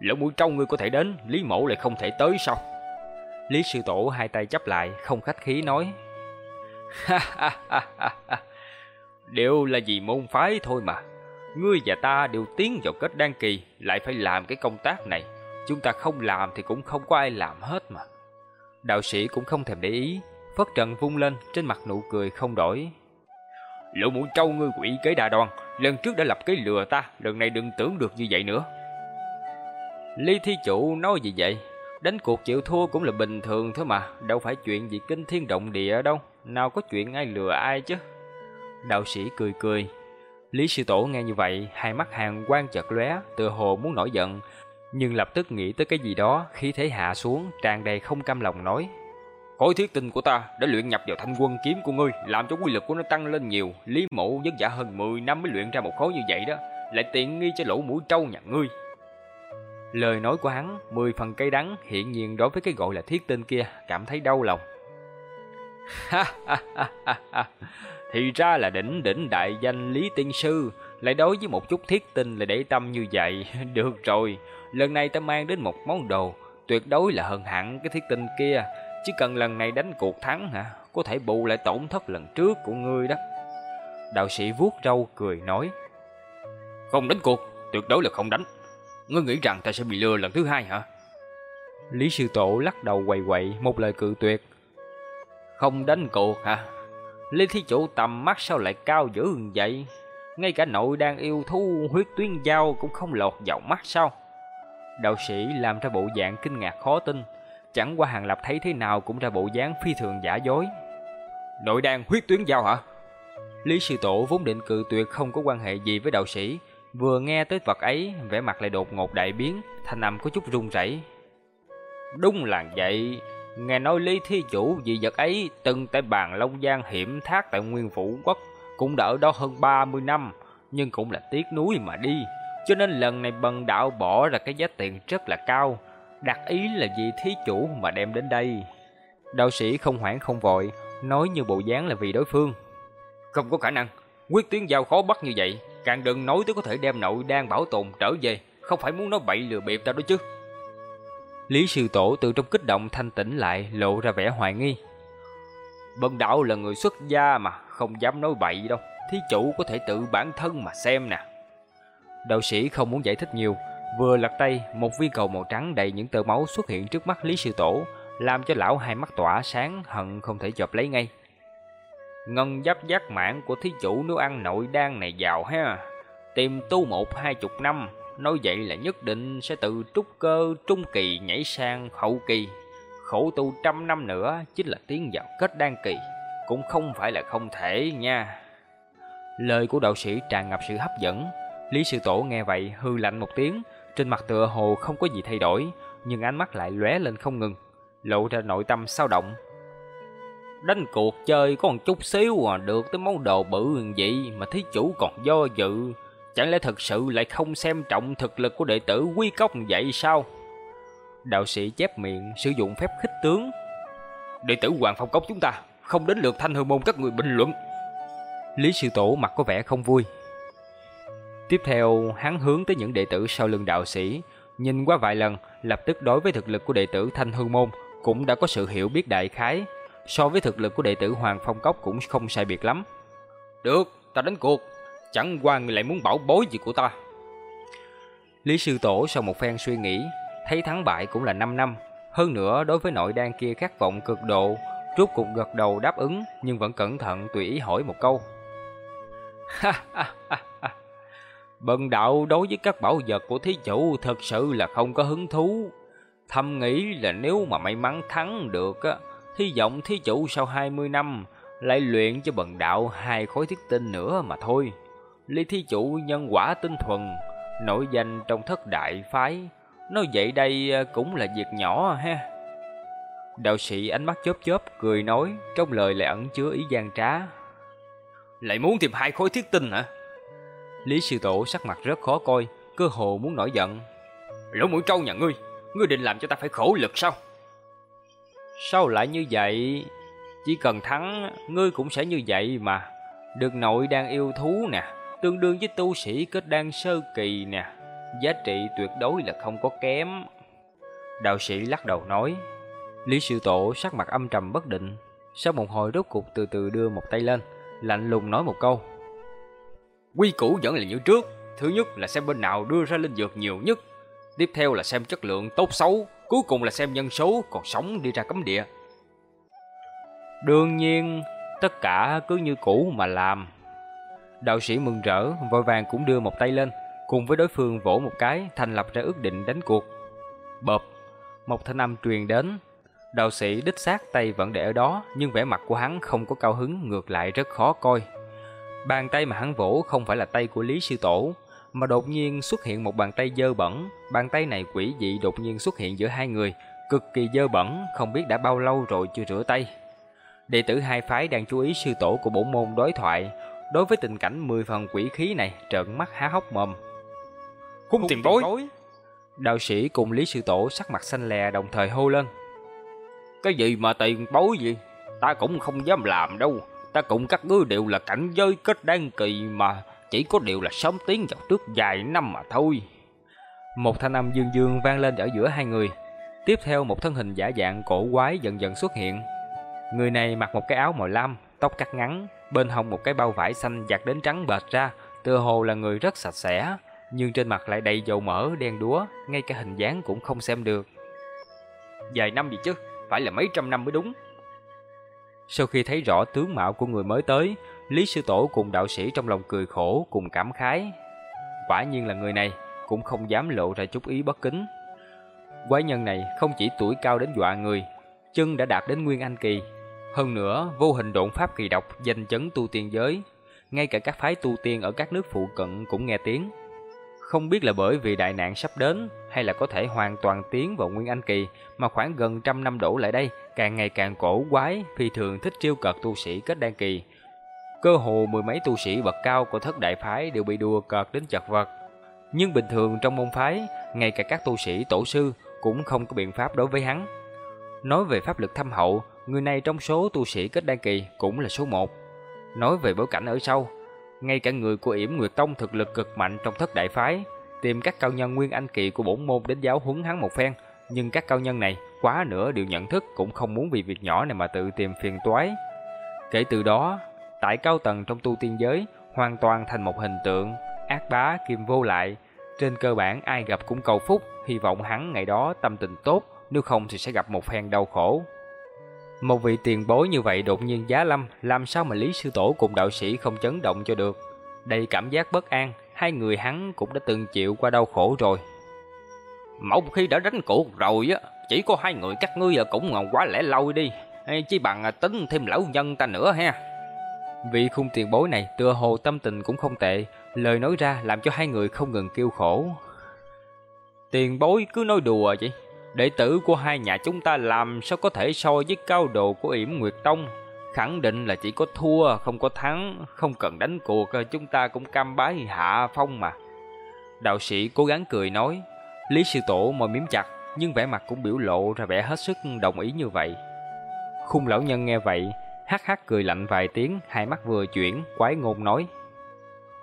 Lỗ mũi trâu ngươi có thể đến, Lý mẫu lại không thể tới sao? Lý Sư Tổ hai tay chắp lại, không khách khí nói. Đều là vì môn phái thôi mà. Ngươi và ta đều tiến vào kết đan kỳ, lại phải làm cái công tác này. Chúng ta không làm thì cũng không có ai làm hết mà. Đạo sĩ cũng không thèm để ý, phất trần vung lên, trên mặt nụ cười không đổi. Lỗ mũi trâu ngươi quỷ kế đa đoan, lần trước đã lập cái lừa ta, lần này đừng tưởng được như vậy nữa. Lý Thi Chủ nói gì vậy? Đánh cuộc chịu thua cũng là bình thường thôi mà, đâu phải chuyện gì kinh thiên động địa đâu, nào có chuyện ai lừa ai chứ. Đạo sĩ cười cười. Lý Sư Tổ nghe như vậy, hai mắt hàng quang chợt lóe, tựa hồ muốn nổi giận, nhưng lập tức nghĩ tới cái gì đó, khí thế hạ xuống, tràn đầy không cam lòng nói. Khối thiết tinh của ta đã luyện nhập vào thanh quân kiếm của ngươi, làm cho quy lực của nó tăng lên nhiều. Lý mộ vất vả hơn 10 năm mới luyện ra một khối như vậy đó, lại tiện nghi cho lỗ mũi trâu nhà ngươi. Lời nói của hắn, mười phần cây đắng, hiện nhiên đối với cái gọi là thiết tinh kia, cảm thấy đau lòng. Thì ra là đỉnh đỉnh đại danh Lý Tiên Sư, lại đối với một chút thiết tinh là để tâm như vậy. Được rồi, lần này ta mang đến một món đồ, tuyệt đối là hơn hẳn cái thiết tinh kia. Chỉ cần lần này đánh cuộc thắng hả, có thể bù lại tổn thất lần trước của ngươi đó. Đạo sĩ vuốt râu cười nói. Không đánh cuộc, tuyệt đối là không đánh. Ngươi nghĩ rằng ta sẽ bị lừa lần thứ hai hả? Lý sư tổ lắc đầu quầy quậy một lời cự tuyệt. Không đánh cuộc hả? Lý thí chủ tầm mắt sao lại cao dữ vậy? Ngay cả nội đang yêu thú huyết tuyến giao cũng không lọt vào mắt sao? Đạo sĩ làm ra bộ dạng kinh ngạc khó tin, chẳng qua hàng lập thấy thế nào cũng ra bộ dáng phi thường giả dối. Nội đang huyết tuyến giao hả? Lý sư tổ vốn định cự tuyệt không có quan hệ gì với đạo sĩ, vừa nghe tới vật ấy, vẻ mặt lại đột ngột đại biến, thanh âm có chút run rẩy. Đúng là vậy, nghe nói Lý thi chủ vì vật ấy từng tại bàn Long Giang hiểm thác tại Nguyên Phủ Quốc, cũng đã ở đó hơn 30 năm, nhưng cũng là tiếc núi mà đi, cho nên lần này bần đạo bỏ ra cái giá tiền rất là cao, đặt ý là vì thí chủ mà đem đến đây. Đạo sĩ không hoảng không vội, nói như bộ dáng là vì đối phương. Không có khả năng, quyết tuyến giao khó bắt như vậy, càng đừng nói tới có thể đem nội đang bảo tồn trở về, không phải muốn nói bậy lừa bịp ta đó chứ. Lý sư tổ từ trong kích động thanh tĩnh lại, lộ ra vẻ hoài nghi. Bần đạo là người xuất gia mà, không dám nói bậy đâu, thí chủ có thể tự bản thân mà xem nè. Đạo sĩ không muốn giải thích nhiều, vừa lật tay, một viên cầu màu trắng đầy những tơ máu xuất hiện trước mắt Lý sư tổ, làm cho lão hai mắt tỏa sáng hận không thể chộp lấy ngay. Ngân giáp giác mạng của thí chủ nếu ăn nội đan này vào ha. Tìm tu một hai chục năm, nói vậy là nhất định sẽ từ trúc cơ trung kỳ nhảy sang hậu kỳ. Khổ tu trăm năm nữa chính là tiến vào kết đan kỳ, cũng không phải là không thể nha. Lời của đạo sĩ tràn ngập sự hấp dẫn. Lý sư tổ nghe vậy hư lạnh một tiếng, trên mặt tựa hồ không có gì thay đổi, nhưng ánh mắt lại lóe lên không ngừng, lộ ra nội tâm sao động. Đánh cuộc chơi có một chút xíu à được tới món đồ bự vậy mà thí chủ còn do dự. Chẳng lẽ thật sự lại không xem trọng thực lực của đệ tử quy cốc vậy sao? Đạo sĩ chép miệng sử dụng phép khích tướng. Đệ tử Hoàng Phong Cốc chúng ta không đến lượt thanh hư môn các người bình luận. Lý sư tổ mặt có vẻ không vui. Tiếp theo, hắn hướng tới những đệ tử sau lưng đạo sĩ, nhìn qua vài lần, lập tức đối với thực lực của đệ tử Thanh Hư Môn cũng đã có sự hiểu biết đại khái, so với thực lực của đệ tử Hoàng Phong Cốc cũng không sai biệt lắm. Được, ta đánh cuộc, chẳng qua người lại muốn bảo bối gì của ta. Lý Sư Tổ sau một phen suy nghĩ, thấy thắng bại cũng là 5 năm, hơn nữa đối với nội đan kia khát vọng cực độ, rốt cục gật đầu đáp ứng nhưng vẫn cẩn thận tùy ý hỏi một câu. Ha ha ha ha. Bần đạo đối với các bảo vật của thí chủ thật sự là không có hứng thú. Thầm nghĩ là nếu mà may mắn thắng được á, hy vọng thí chủ sau 20 năm lại luyện cho bần đạo hai khối thiết tinh nữa mà thôi. Lý thí chủ nhân quả tinh thuần, nổi danh trong thất đại phái. Nói vậy đây cũng là việc nhỏ ha. Đạo sĩ ánh mắt chớp chớp cười nói, trong lời lại ẩn chứa ý gian trá. Lại muốn tìm hai khối thiết tinh hả? Lý sư tổ sắc mặt rất khó coi, cơ hồ muốn nổi giận. Lỗ mũi trâu nhà ngươi, ngươi định làm cho ta phải khổ lực sao? Sao lại như vậy? Chỉ cần thắng, ngươi cũng sẽ như vậy mà. Được nội đang yêu thú nè, tương đương với tu sĩ kết đan sơ kỳ nè. Giá trị tuyệt đối là không có kém. Đạo sĩ lắc đầu nói. Lý sư tổ sắc mặt âm trầm bất định. Sau một hồi rốt cục từ từ đưa một tay lên, lạnh lùng nói một câu. Quy củ vẫn là như trước. Thứ nhất là xem bên nào đưa ra linh dược nhiều nhất. Tiếp theo là xem chất lượng tốt xấu. Cuối cùng là xem nhân số còn sống đi ra cấm địa. Đương nhiên, tất cả cứ như cũ mà làm. Đạo sĩ mừng rỡ, vội vàng cũng đưa một tay lên, cùng với đối phương vỗ một cái, thành lập ra ước định đánh cuộc. Bộp, một thanh âm truyền đến. Đạo sĩ đích xác tay vẫn để ở đó, nhưng vẻ mặt của hắn không có cao hứng, ngược lại rất khó coi. Bàn tay mà hắn vỗ không phải là tay của Lý Sư Tổ, mà đột nhiên xuất hiện một bàn tay dơ bẩn. Bàn tay này quỷ dị đột nhiên xuất hiện giữa hai người, cực kỳ dơ bẩn, không biết đã bao lâu rồi chưa rửa tay. Đệ tử hai phái đang chú ý sư tổ của bổ môn đối thoại, đối với tình cảnh mười phần quỷ khí này trợn mắt há hốc mồm. Hung tiền bối! Đạo sĩ cùng Lý Sư Tổ sắc mặt xanh lè đồng thời hô lên. Cái gì mà tiền bối gì? Ta cũng không dám làm đâu. Ta cùng các ngươi đều là cảnh giới kết đan kỳ mà chỉ có điều là sớm tiến vào trước vài năm mà thôi. Một thanh âm dương dương vang lên ở giữa hai người. Tiếp theo một thân hình giả dạng cổ quái dần dần xuất hiện. Người này mặc một cái áo màu lam, tóc cắt ngắn, bên hông một cái bao vải xanh giặt đến trắng bệt ra, tựa hồ là người rất sạch sẽ, nhưng trên mặt lại đầy dầu mỡ đen đúa, ngay cả hình dáng cũng không xem được. Vài năm gì chứ, phải là mấy trăm năm mới đúng. Sau khi thấy rõ tướng mạo của người mới tới, Lý Sư Tổ cùng đạo sĩ trong lòng cười khổ cùng cảm khái. Quả nhiên là người này, cũng không dám lộ ra chút ý bất kính. Quái nhân này không chỉ tuổi cao đến dọa người, chân đã đạt đến Nguyên Anh Kỳ. Hơn nữa, vô hình độn pháp kỳ độc danh chấn tu tiên giới. Ngay cả các phái tu tiên ở các nước phụ cận cũng nghe tiếng. Không biết là bởi vì đại nạn sắp đến hay là có thể hoàn toàn tiến vào Nguyên Anh Kỳ mà khoảng gần trăm năm đổ lại đây càng ngày càng cổ quái phi thường thích trêu cợt tu sĩ kết đan kỳ. Cơ hồ mười mấy tu sĩ bậc cao của thất đại phái đều bị đùa cợt đến chật vật. Nhưng bình thường trong môn phái, ngay cả các tu sĩ tổ sư cũng không có biện pháp đối với hắn. Nói về pháp lực thâm hậu, người này trong số tu sĩ kết đan kỳ cũng là số một. Nói về bối cảnh ở sau, ngay cả người của Yểm Nguyệt Tông thực lực cực mạnh trong thất đại phái, tìm các cao nhân nguyên anh kỳ của bổn môn đến giáo huấn hắn một phen, nhưng các cao nhân này quá nữa đều nhận thức cũng không muốn vì việc nhỏ này mà tự tìm phiền toái. Kể từ đó, tại cao tầng trong tu tiên giới hoàn toàn thành một hình tượng ác bá kiêm vô lại, trên cơ bản ai gặp cũng cầu phúc, hy vọng hắn ngày đó tâm tình tốt, nếu không thì sẽ gặp một phen đau khổ. Một vị tiền bối như vậy đột nhiên giá lâm, làm sao mà Lý Sư Tổ cùng đạo sĩ không chấn động cho được. Đầy cảm giác bất an, hai người hắn cũng đã từng chịu qua đau khổ rồi. Một khi đã đánh cuộc rồi á, chỉ có hai người các ngươi à cũng ngon quá lẽ lâu đi, chỉ bằng à, tính thêm lão nhân ta nữa ha. Vị khung tiền bối này tựa hồ tâm tình cũng không tệ, lời nói ra làm cho hai người không ngừng kêu khổ. Tiền bối cứ nói đùa vậy, đệ tử của hai nhà chúng ta làm sao có thể so với cao độ của yểm Nguyệt Tông. Khẳng định là chỉ có thua, không có thắng, không cần đánh cuộc, chúng ta cũng cam bái hạ phong mà. Đạo sĩ cố gắng cười nói, Lý Sư Tổ môi miếm chặt, nhưng vẻ mặt cũng biểu lộ ra vẻ hết sức đồng ý như vậy. Khung lão nhân nghe vậy, hắc hắc cười lạnh vài tiếng, hai mắt vừa chuyển, quái ngôn nói.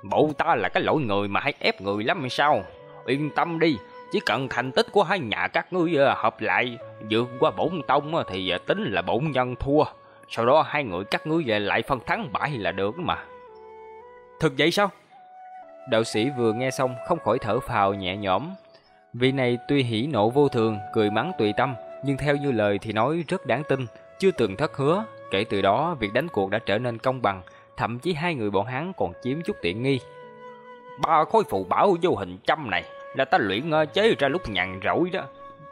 Bộ ta là cái lỗi người mà hay ép người lắm hay sao? Yên tâm đi, chỉ cần thành tích của hai nhà các ngươi ờ, hợp lại, vượt qua bổn tông thì ờ, tính là bổn nhân thua. Sau đó hai người các ngươi về lại phân thắng bại là được mà. Thực vậy sao? Đạo sĩ vừa nghe xong không khỏi thở phào nhẹ nhõm. Vị này tuy hỉ nộ vô thường, cười mắng tùy tâm, nhưng theo như lời thì nói rất đáng tin, chưa từng thất hứa. Kể từ đó, việc đánh cuộc đã trở nên công bằng, thậm chí hai người bọn hắn còn chiếm chút tiện nghi. Ba khối phù bảo vô hình trăm này là ta luyện ờ, chế ra lúc nhàn rỗi đó.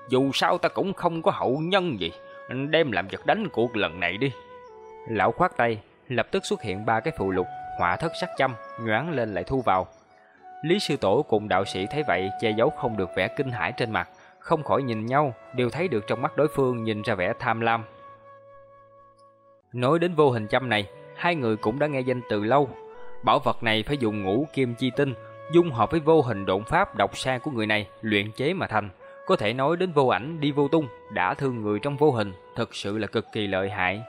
Dù sao ta cũng không có hậu nhân gì, đem làm vật đánh cuộc lần này đi. Lão khoát tay, lập tức xuất hiện ba cái phụ lục, hỏa thất sắc châm, nhoáng lên lại thu vào. Lý sư tổ cùng đạo sĩ thấy vậy che giấu không được vẻ kinh hãi trên mặt, không khỏi nhìn nhau, đều thấy được trong mắt đối phương nhìn ra vẻ tham lam. Nói đến vô hình châm này, hai người cũng đã nghe danh từ lâu. Bảo vật này phải dùng ngũ kim chi tinh, dung hợp với vô hình độn pháp độc sang của người này luyện chế mà thành. Có thể nói đến vô ảnh đi vô tung, đã thương người trong vô hình, thật sự là cực kỳ lợi hại.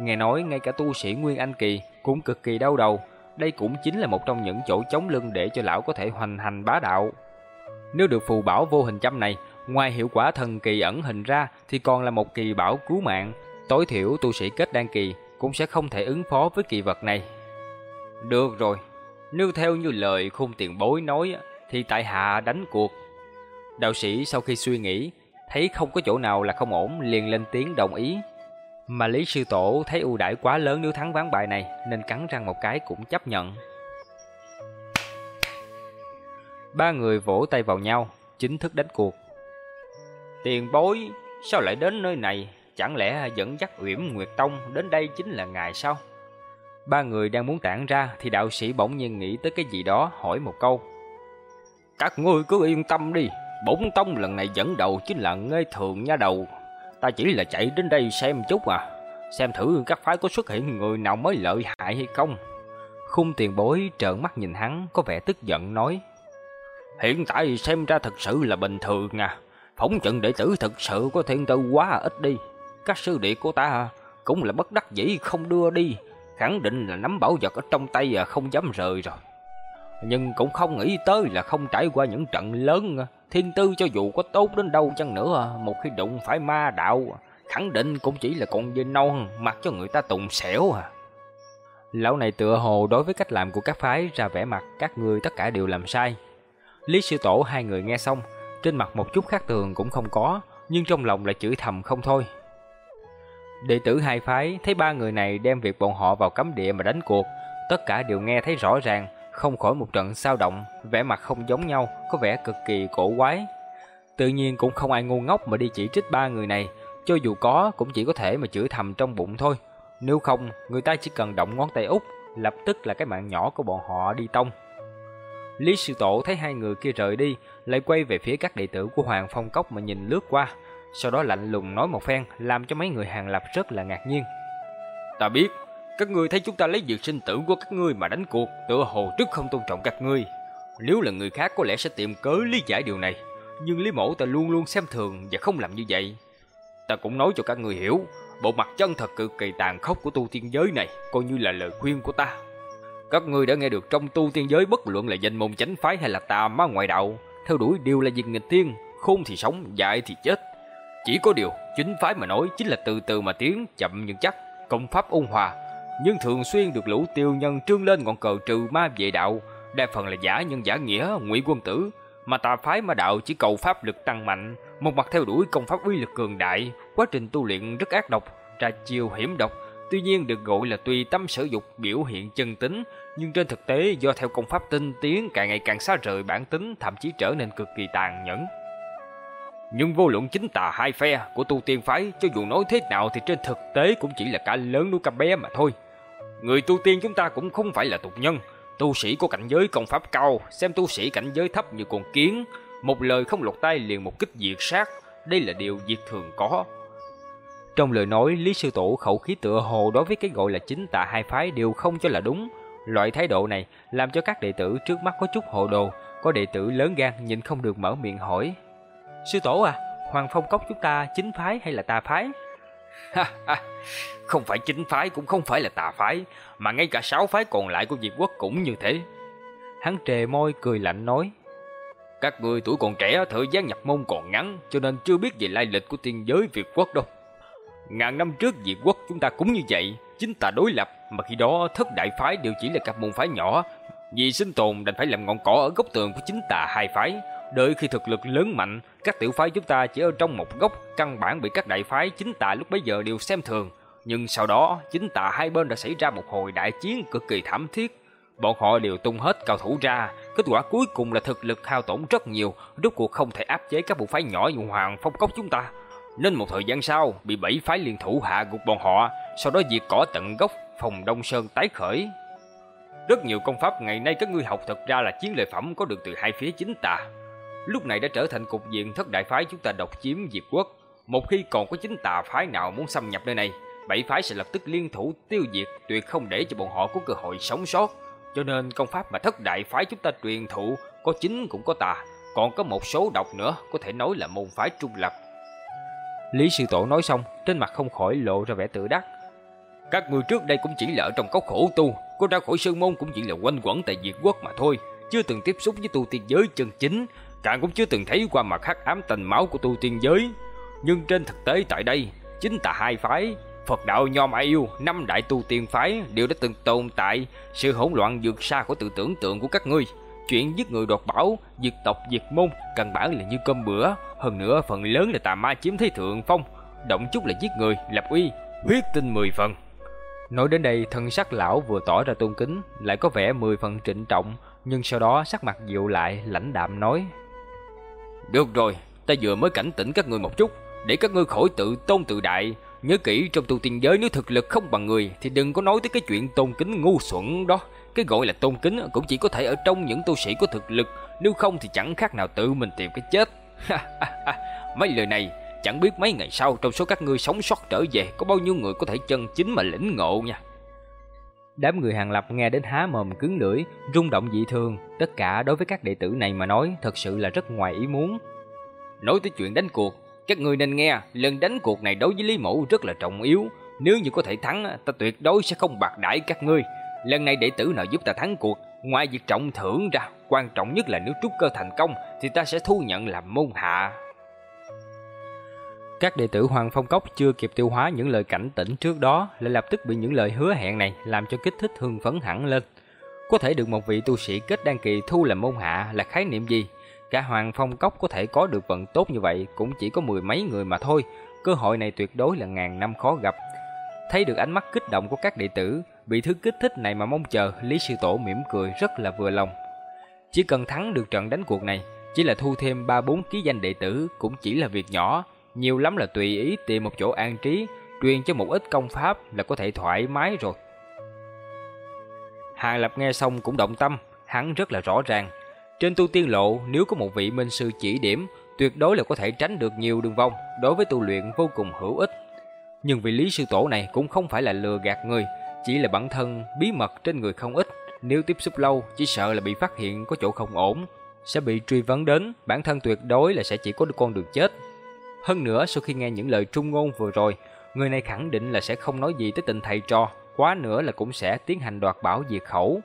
Nghe nói ngay cả tu sĩ Nguyên Anh Kỳ cũng cực kỳ đau đầu, đây cũng chính là một trong những chỗ chống lưng để cho lão có thể hoành hành bá đạo. Nếu được phù bảo vô hình châm này, ngoài hiệu quả thần kỳ ẩn hình ra thì còn là một kỳ bảo cứu mạng, tối thiểu tu sĩ kết đan kỳ cũng sẽ không thể ứng phó với kỳ vật này. Được rồi, nếu theo như lời khung tiền bối nói thì tại hạ đánh cuộc. Đạo sĩ sau khi suy nghĩ, thấy không có chỗ nào là không ổn liền lên tiếng đồng ý. Mà Lý Sư Tổ thấy ưu đãi quá lớn nếu thắng ván bài này nên cắn răng một cái cũng chấp nhận. Ba người vỗ tay vào nhau, chính thức đánh cuộc. Tiền bối, sao lại đến nơi này? Chẳng lẽ dẫn dắt Uyển Nguyệt Tông đến đây chính là ngài sao? Ba người đang muốn tản ra thì đạo sĩ bỗng nhiên nghĩ tới cái gì đó hỏi một câu. Các ngươi cứ yên tâm đi, bổn tông lần này dẫn đầu chính là ngây thường nha đầu. Ta chỉ là chạy đến đây xem chút à, xem thử các phái có xuất hiện người nào mới lợi hại hay không. Khung tiền bối trợn mắt nhìn hắn có vẻ tức giận nói. Hiện tại xem ra thật sự là bình thường à. Phóng trận đệ tử thật sự có thiên tư quá ít đi. Các sư đệ của ta cũng là bất đắc dĩ không đưa đi. Khẳng định là nắm bảo vật ở trong tay à không dám rời rồi. Nhưng cũng không nghĩ tới là không trải qua những trận lớn. Thiên tư cho dù có tốt đến đâu chăng nữa, một khi đụng phải ma đạo, khẳng định cũng chỉ là con dê non, mặc cho người ta tùng xẻo à. Lão này tựa hồ đối với cách làm của các phái ra vẻ mặt các người tất cả đều làm sai. Lý sư tổ hai người nghe xong, trên mặt một chút khác thường cũng không có, nhưng trong lòng lại chửi thầm không thôi. Đệ tử hai phái thấy ba người này đem việc bọn họ vào cấm địa mà đánh cuộc, tất cả đều nghe thấy rõ ràng, không khỏi một trận sao động, vẻ mặt không giống nhau, có vẻ cực kỳ cổ quái. Tự nhiên cũng không ai ngu ngốc mà đi chỉ trích ba người này, cho dù có cũng chỉ có thể mà chửi thầm trong bụng thôi. Nếu không, người ta chỉ cần động ngón tay út, lập tức là cái mạng nhỏ của bọn họ đi tông. Lý Sư Tổ thấy hai người kia rời đi, lại quay về phía các đệ tử của Hoàng Phong Cốc mà nhìn lướt qua, sau đó lạnh lùng nói một phen, làm cho mấy người hàng lập rất là ngạc nhiên. Ta biết, các ngươi thấy chúng ta lấy việc sinh tử của các ngươi mà đánh cuộc, tựa hồ rất không tôn trọng các ngươi. Nếu là người khác có lẽ sẽ tìm cớ lý giải điều này, nhưng Lý Mẫu ta luôn luôn xem thường và không làm như vậy. Ta cũng nói cho các ngươi hiểu, bộ mặt chân thật cực kỳ tàn khốc của tu tiên giới này coi như là lời khuyên của ta. Các ngươi đã nghe được trong tu tiên giới bất luận là danh môn chánh phái hay là tà ma ngoại đạo, theo đuổi đều là việc nghịch thiên khôn thì sống, dại thì chết. Chỉ có điều, chính phái mà nói chính là từ từ mà tiến, chậm nhưng chắc, công pháp ôn hòa, nhưng thường xuyên được lũ tiêu nhân trương lên ngọn cờ trừ ma vệ đạo, đa phần là giả nhân giả nghĩa, ngụy quân tử, mà tà phái ma đạo chỉ cầu pháp lực tăng mạnh, một mặt theo đuổi công pháp uy lực cường đại, quá trình tu luyện rất ác độc, ra chiêu hiểm độc, tuy nhiên được gọi là tùy tâm sở dục biểu hiện chân tính, nhưng trên thực tế do theo công pháp tinh tiến càng ngày càng xa rời bản tính, thậm chí trở nên cực kỳ tàn nhẫn. Nhưng vô luận chính tà hai phe của tu tiên phái, cho dù nói thế nào thì trên thực tế cũng chỉ là cả lớn nuôi cả bé mà thôi. Người tu tiên chúng ta cũng không phải là tục nhân, tu sĩ có cảnh giới công pháp cao, xem tu sĩ cảnh giới thấp như con kiến, một lời không lọt tay liền một kích diệt sát, đây là điều diệt thường có. Trong lời nói, Lý Sư Tổ khẩu khí tựa hồ đối với cái gọi là chính tà hai phái đều không cho là đúng. Loại thái độ này làm cho các đệ tử trước mắt có chút hồ đồ, có đệ tử lớn gan nhìn không được mở miệng hỏi. Sư Tổ à, Hoàng Phong Cốc chúng ta chính phái hay là tà phái? không phải chính phái cũng không phải là tà phái, mà ngay cả sáu phái còn lại của Việt quốc cũng như thế. Hắn trề môi cười lạnh nói. Các người tuổi còn trẻ, thời gian nhập môn còn ngắn, cho nên chưa biết về lai lịch của tiên giới Việt quốc đâu. Ngàn năm trước Việt quốc chúng ta cũng như vậy, chính tà đối lập, mà khi đó thất đại phái đều chỉ là các môn phái nhỏ. Vì sinh tồn đành phải làm ngọn cỏ ở góc tường của chính tà hai phái, Đợi khi thực lực lớn mạnh, các tiểu phái chúng ta chỉ ở trong một góc, căn bản bị các đại phái chính tà lúc bấy giờ đều xem thường. Nhưng sau đó, chính tà hai bên đã xảy ra một hồi đại chiến cực kỳ thảm thiết. Bọn họ đều tung hết cao thủ ra, kết quả cuối cùng là thực lực hao tổn rất nhiều, rốt cuộc không thể áp chế các bộ phái nhỏ như Hoàng Phong Cốc chúng ta. Nên một thời gian sau, bị bảy phái liên thủ hạ gục bọn họ, sau đó diệt cỏ tận gốc, phòng Đông Sơn tái khởi. Rất nhiều công pháp ngày nay các ngươi học thật ra là chiến lợi phẩm có được từ hai phía chính tà lúc này đã trở thành cục diện thất đại phái chúng ta độc chiếm Diệp quốc. Một khi còn có chính tà phái nào muốn xâm nhập nơi này, bảy phái sẽ lập tức liên thủ tiêu diệt, tuyệt không để cho bọn họ có cơ hội sống sót. Cho nên công pháp mà thất đại phái chúng ta truyền thụ có chính cũng có tà, còn có một số độc nữa có thể nói là môn phái trung lập. Lý sư tổ nói xong, trên mặt không khỏi lộ ra vẻ tự đắc. Các người trước đây cũng chỉ là ở trong cốc khổ tu, có ra khỏi sơn môn cũng chỉ là quanh quẩn tại Diệt quốc mà thôi, chưa từng tiếp xúc với tu tiên giới chân chính, Càng cũng chưa từng thấy qua mặt hắc ám tình máu của tu tiên giới. Nhưng trên thực tế tại đây, Chính tà hai phái, Phật đạo Nho Mã Yêu, Năm đại tu tiên phái Đều đã từng tồn tại Sự hỗn loạn vượt xa khỏi tự tưởng tượng của các ngươi. Chuyện giết người đoạt bảo, Diệt tộc, diệt môn, Căn bản là như cơm bữa. Hơn nữa, phần lớn là tà ma chiếm thế thượng phong. Động chút là giết người, Lập uy, Huyết tinh mười phần. Nói đến đây, thân sắc lão vừa tỏ ra tôn kính, Lại có vẻ mười phần trịnh trọng, Nhưng sau đó sắc mặt dịu lại, lãnh đạm nói được rồi, ta vừa mới cảnh tỉnh các ngươi một chút, để các ngươi khỏi tự tôn tự đại. Nhớ kỹ trong tu tiên giới nếu thực lực không bằng người thì đừng có nói tới cái chuyện tôn kính ngu xuẩn đó. Cái gọi là tôn kính cũng chỉ có thể ở trong những tu sĩ có thực lực, nếu không thì chẳng khác nào tự mình tìm cái chết. mấy lời này chẳng biết mấy ngày sau trong số các ngươi sống sót trở về có bao nhiêu người có thể chân chính mà lĩnh ngộ nha. Đám người hàng lập nghe đến há mồm cứng lưỡi, rung động dị thường, tất cả đối với các đệ tử này mà nói thật sự là rất ngoài ý muốn. Nói tới chuyện đánh cuộc, các người nên nghe, lần đánh cuộc này đối với Lý Mẫu rất là trọng yếu, nếu như có thể thắng, ta tuyệt đối sẽ không bạc đãi các ngươi. Lần này đệ tử nào giúp ta thắng cuộc, ngoài việc trọng thưởng ra, quan trọng nhất là nếu trúc cơ thành công thì ta sẽ thu nhận làm môn hạ. Các đệ tử Hoàng Phong Cốc chưa kịp tiêu hóa những lời cảnh tỉnh trước đó, lại lập tức bị những lời hứa hẹn này làm cho kích thích hưng phấn hẳn lên. Có thể được một vị tu sĩ kết đăng kỳ thu làm môn hạ là khái niệm gì? Cả Hoàng Phong Cốc có thể có được vận tốt như vậy cũng chỉ có mười mấy người mà thôi. Cơ hội này tuyệt đối là ngàn năm khó gặp. Thấy được ánh mắt kích động của các đệ tử, bị thứ kích thích này mà mong chờ, Lý Sư Tổ mỉm cười rất là vừa lòng. Chỉ cần thắng được trận đánh cuộc này, chỉ là thu thêm 3-4 ký danh đệ tử cũng chỉ là việc nhỏ, nhiều lắm là tùy ý tìm một chỗ an trí, truyền cho một ít công pháp là có thể thoải mái rồi. Hàng Lập nghe xong cũng động tâm, hắn rất là rõ ràng. Trên tu tiên lộ, nếu có một vị minh sư chỉ điểm, tuyệt đối là có thể tránh được nhiều đường vong, đối với tu luyện vô cùng hữu ích. Nhưng vị lý sư tổ này cũng không phải là lừa gạt người, chỉ là bản thân bí mật trên người không ít, nếu tiếp xúc lâu chỉ sợ là bị phát hiện có chỗ không ổn, sẽ bị truy vấn đến, bản thân tuyệt đối là sẽ chỉ có con đường chết. Hơn nữa sau khi nghe những lời trung ngôn vừa rồi, người này khẳng định là sẽ không nói gì tới tình thầy trò, quá nữa là cũng sẽ tiến hành đoạt bảo diệt khẩu.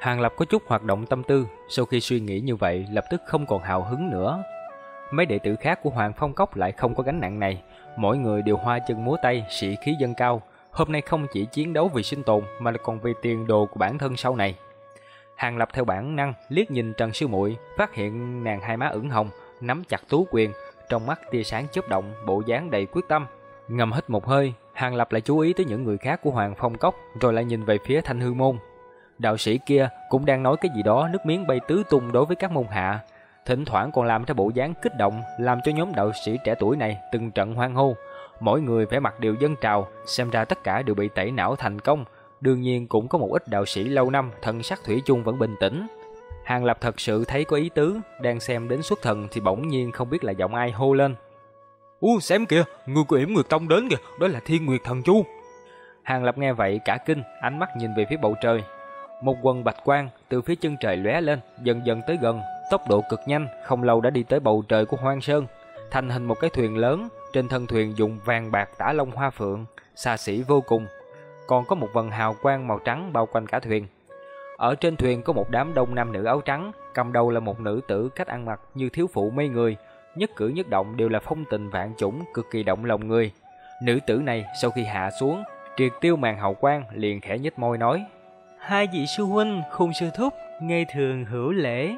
Hàng Lập có chút hoạt động tâm tư, sau khi suy nghĩ như vậy lập tức không còn hào hứng nữa. Mấy đệ tử khác của Hoàng Phong Cốc lại không có gánh nặng này, mỗi người đều hoa chân múa tay, sĩ khí dâng cao. Hôm nay không chỉ chiến đấu vì sinh tồn mà còn vì tiền đồ của bản thân sau này. Hàng Lập theo bản năng liếc nhìn Trần Sư Muội, phát hiện nàng hai má ửng hồng, nắm chặt tú quyền, trong mắt tia sáng chớp động, bộ dáng đầy quyết tâm. Ngầm hít một hơi, Hàng Lập lại chú ý tới những người khác của Hoàng Phong Cốc, rồi lại nhìn về phía Thanh Hư Môn. Đạo sĩ kia cũng đang nói cái gì đó nước miếng bay tứ tung đối với các môn hạ, thỉnh thoảng còn làm cho bộ dáng kích động, làm cho nhóm đạo sĩ trẻ tuổi này từng trận hoang hô. Mỗi người vẻ mặt đều dân trào, xem ra tất cả đều bị tẩy não thành công. Đương nhiên cũng có một ít đạo sĩ lâu năm, thần sắc thủy chung vẫn bình tĩnh. Hàng Lập thật sự thấy có ý tứ, đang xem đến xuất thần thì bỗng nhiên không biết là giọng ai hô lên. Ú xem kìa, người của yểm Nguyệt Tông đến kìa, đó là Thiên Nguyệt Thần Chu. Hàng Lập nghe vậy cả kinh, ánh mắt nhìn về phía bầu trời. Một quần bạch quang từ phía chân trời lóe lên, dần dần tới gần, tốc độ cực nhanh, không lâu đã đi tới bầu trời của Hoang Sơn, thành hình một cái thuyền lớn, trên thân thuyền dùng vàng bạc tả long hoa phượng, xa xỉ vô cùng. Còn có một vần hào quang màu trắng bao quanh cả thuyền. Ở trên thuyền có một đám đông nam nữ áo trắng, cầm đầu là một nữ tử cách ăn mặc như thiếu phụ mê người, nhất cử nhất động đều là phong tình vạn chủng, cực kỳ động lòng người. Nữ tử này sau khi hạ xuống, triệt tiêu màn hào quang liền khẽ nhếch môi nói: "Hai vị sư huynh, khung sư thúc, ngay thường hữu lễ."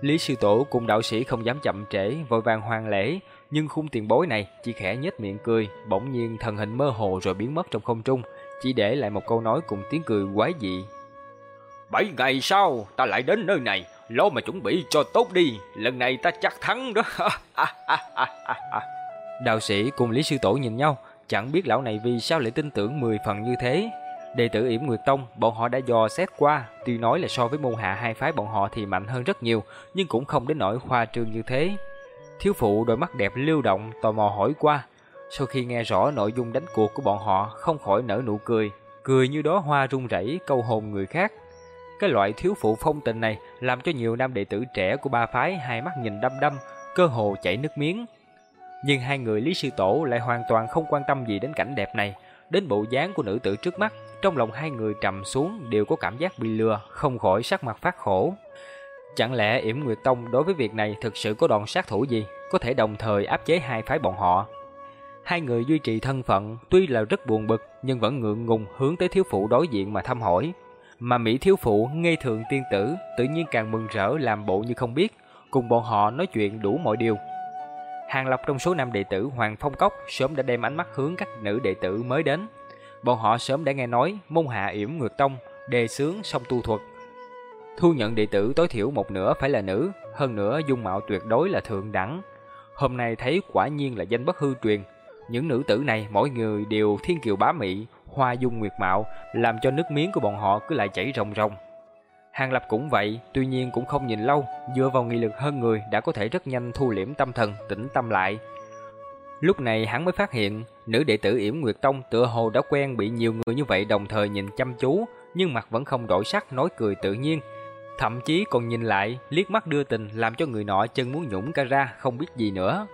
Lý sư tổ cùng đạo sĩ không dám chậm trễ, vội vàng hoàn lễ, nhưng khung tiền bối này chỉ khẽ nhếch miệng cười, bỗng nhiên thần hình mơ hồ rồi biến mất trong không trung, chỉ để lại một câu nói cùng tiếng cười quái dị. Bảy ngày sau, ta lại đến nơi này, lo mà chuẩn bị cho tốt đi, lần này ta chắc thắng đó. đạo sĩ cùng Lý sư tổ nhìn nhau, chẳng biết lão này vì sao lại tin tưởng 10 phần như thế, Đệ tử Yểm Nguyệt Tông, bọn họ đã dò xét qua, tuy nói là so với môn hạ hai phái bọn họ thì mạnh hơn rất nhiều, nhưng cũng không đến nỗi khoa trương như thế. Thiếu phụ đôi mắt đẹp lưu động, tò mò hỏi qua. Sau khi nghe rõ nội dung đánh cuộc của bọn họ, không khỏi nở nụ cười, cười như đó hoa rung rẩy câu hồn người khác. Cái loại thiếu phụ phong tình này làm cho nhiều nam đệ tử trẻ của ba phái hai mắt nhìn đăm đăm, cơ hồ chảy nước miếng. Nhưng hai người Lý Sư Tổ lại hoàn toàn không quan tâm gì đến cảnh đẹp này, đến bộ dáng của nữ tử trước mắt, trong lòng hai người trầm xuống đều có cảm giác bị lừa, không khỏi sắc mặt phát khổ. Chẳng lẽ Yểm Nguyệt Tông đối với việc này thực sự có đòn sát thủ gì, có thể đồng thời áp chế hai phái bọn họ? Hai người duy trì thân phận, tuy là rất buồn bực, nhưng vẫn ngượng ngùng hướng tới thiếu phụ đối diện mà thăm hỏi. Mà Mỹ thiếu phụ ngây thường tiên tử, tự nhiên càng mừng rỡ làm bộ như không biết, cùng bọn họ nói chuyện đủ mọi điều. Hàng lộc trong số nam đệ tử Hoàng Phong Cốc sớm đã đem ánh mắt hướng các nữ đệ tử mới đến, Bọn họ sớm đã nghe nói môn hạ yểm ngược tông, đề sướng song tu thuật. Thu nhận đệ tử tối thiểu một nửa phải là nữ, hơn nữa dung mạo tuyệt đối là thượng đẳng. Hôm nay thấy quả nhiên là danh bất hư truyền. Những nữ tử này mỗi người đều thiên kiều bá mị, hoa dung nguyệt mạo, làm cho nước miếng của bọn họ cứ lại chảy ròng ròng. Hàng Lập cũng vậy, tuy nhiên cũng không nhìn lâu, dựa vào nghị lực hơn người đã có thể rất nhanh thu liễm tâm thần, tĩnh tâm lại. Lúc này hắn mới phát hiện, nữ đệ tử Yểm Nguyệt Tông tựa hồ đã quen bị nhiều người như vậy đồng thời nhìn chăm chú, nhưng mặt vẫn không đổi sắc nói cười tự nhiên. Thậm chí còn nhìn lại, liếc mắt đưa tình làm cho người nọ chân muốn nhũng cả ra, không biết gì nữa.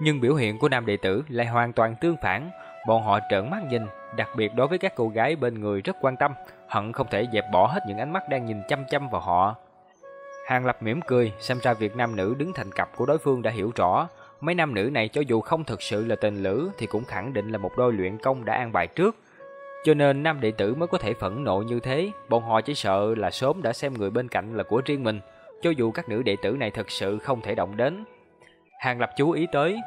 Nhưng biểu hiện của nam đệ tử lại hoàn toàn tương phản, bọn họ trợn mắt nhìn, đặc biệt đối với các cô gái bên người rất quan tâm, hận không thể dẹp bỏ hết những ánh mắt đang nhìn chăm chăm vào họ. Hàng Lập mỉm cười, xem ra việc nam nữ đứng thành cặp của đối phương đã hiểu rõ, mấy nam nữ này cho dù không thực sự là tình lữ thì cũng khẳng định là một đôi luyện công đã an bài trước. Cho nên nam đệ tử mới có thể phẫn nộ như thế, bọn họ chỉ sợ là sớm đã xem người bên cạnh là của riêng mình, cho dù các nữ đệ tử này thực sự không thể động đến. Hàng Lập chú ý tới,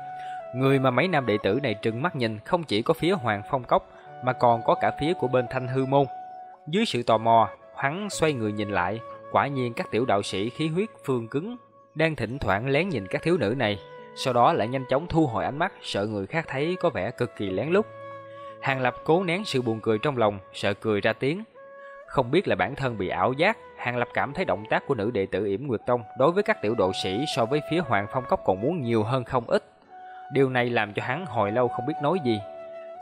người mà mấy nam đệ tử này trừng mắt nhìn không chỉ có phía Hoàng Phong Cốc, mà còn có cả phía của bên Thanh Hư Môn. Dưới sự tò mò, hắn xoay người nhìn lại, quả nhiên các tiểu đạo sĩ khí huyết phương cứng, đang thỉnh thoảng lén nhìn các thiếu nữ này, sau đó lại nhanh chóng thu hồi ánh mắt, sợ người khác thấy có vẻ cực kỳ lén lút. Hàng Lập cố nén sự buồn cười trong lòng, sợ cười ra tiếng. Không biết là bản thân bị ảo giác, Hàng Lập cảm thấy động tác của nữ đệ tử Yểm Nguyệt Tông đối với các tiểu độ sĩ so với phía Hoàng Phong Cốc còn muốn nhiều hơn không ít. Điều này làm cho hắn hồi lâu không biết nói gì.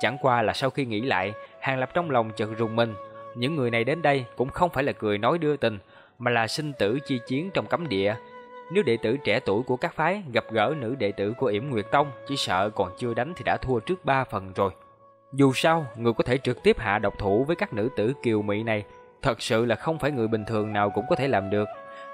Chẳng qua là sau khi nghĩ lại, Hàng Lập trong lòng chợt rùng mình. Những người này đến đây cũng không phải là cười nói đưa tình, mà là sinh tử chi chiến trong cấm địa. Nếu đệ tử trẻ tuổi của các phái gặp gỡ nữ đệ tử của Yểm Nguyệt Tông, chỉ sợ còn chưa đánh thì đã thua trước ba phần rồi. Dù sao, người có thể trực tiếp hạ độc thủ với các nữ tử kiều mỹ này, thật sự là không phải người bình thường nào cũng có thể làm được.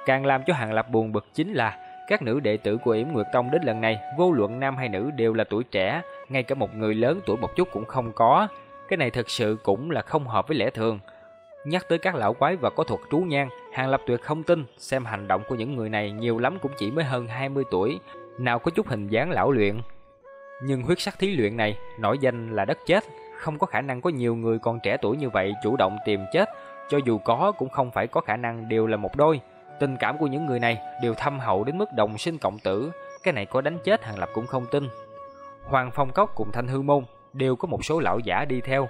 Càng làm cho Hàng Lập buồn bực chính là các nữ đệ tử của Yểm Nguyệt Tông đến lần này, vô luận nam hay nữ đều là tuổi trẻ, ngay cả một người lớn tuổi một chút cũng không có. Cái này thật sự cũng là không hợp với lẽ thường. Nhắc tới các lão quái và có thuật trú nhang, Hàng Lập tuyệt không tin, xem hành động của những người này nhiều lắm cũng chỉ mới hơn 20 tuổi, nào có chút hình dáng lão luyện. Nhưng huyết sắc thí luyện này, nổi danh là đất chết, không có khả năng có nhiều người còn trẻ tuổi như vậy chủ động tìm chết, cho dù có cũng không phải có khả năng đều là một đôi. Tình cảm của những người này đều thâm hậu đến mức đồng sinh cộng tử, cái này có đánh chết Hàng Lập cũng không tin. Hoàng Phong Cốc cùng Thanh Hư Môn đều có một số lão giả đi theo,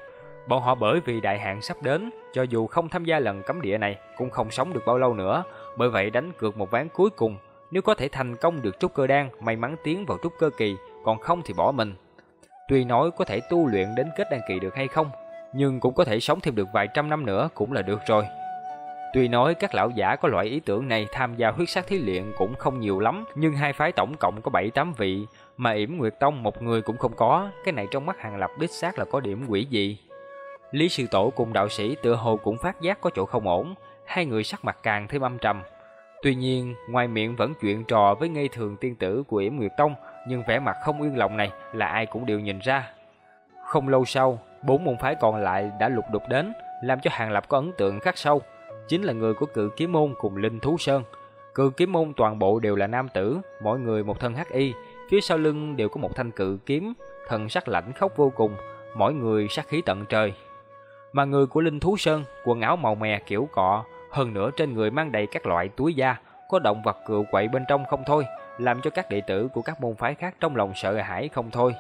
Bọn họ bởi vì đại hạn sắp đến, cho dù không tham gia lần cấm địa này cũng không sống được bao lâu nữa, bởi vậy đánh cược một ván cuối cùng, nếu có thể thành công được trúc cơ đan, may mắn tiến vào trúc cơ kỳ, còn không thì bỏ mình. Tuy nói có thể tu luyện đến kết đan kỳ được hay không, nhưng cũng có thể sống thêm được vài trăm năm nữa cũng là được rồi. Tuy nói các lão giả có loại ý tưởng này tham gia huyết sắc thí luyện cũng không nhiều lắm, nhưng hai phái tổng cộng có 7-8 vị, mà yểm Nguyệt Tông một người cũng không có, cái này trong mắt Hàng Lập đích xác là có điểm quỷ gì. Lý sư tổ cùng đạo sĩ tựa hồ cũng phát giác có chỗ không ổn, hai người sắc mặt càng thêm âm trầm. Tuy nhiên, ngoài miệng vẫn chuyện trò với ngây thường tiên tử của Yểm Nguyệt Tông, nhưng vẻ mặt không yên lòng này là ai cũng đều nhìn ra. Không lâu sau, bốn môn phái còn lại đã lục đục đến, làm cho Hàng Lập có ấn tượng khắc sâu, chính là người của Cự Kiếm môn cùng Linh Thú Sơn. Cự Kiếm môn toàn bộ đều là nam tử, mỗi người một thân hắc y, phía sau lưng đều có một thanh cự kiếm, thần sắc lạnh khốc vô cùng, mỗi người sát khí tận trời. Mà người của Linh Thú Sơn, quần áo màu mè kiểu cọ, hơn nữa trên người mang đầy các loại túi da, có động vật cựu quậy bên trong không thôi, làm cho các đệ tử của các môn phái khác trong lòng sợ hãi không thôi.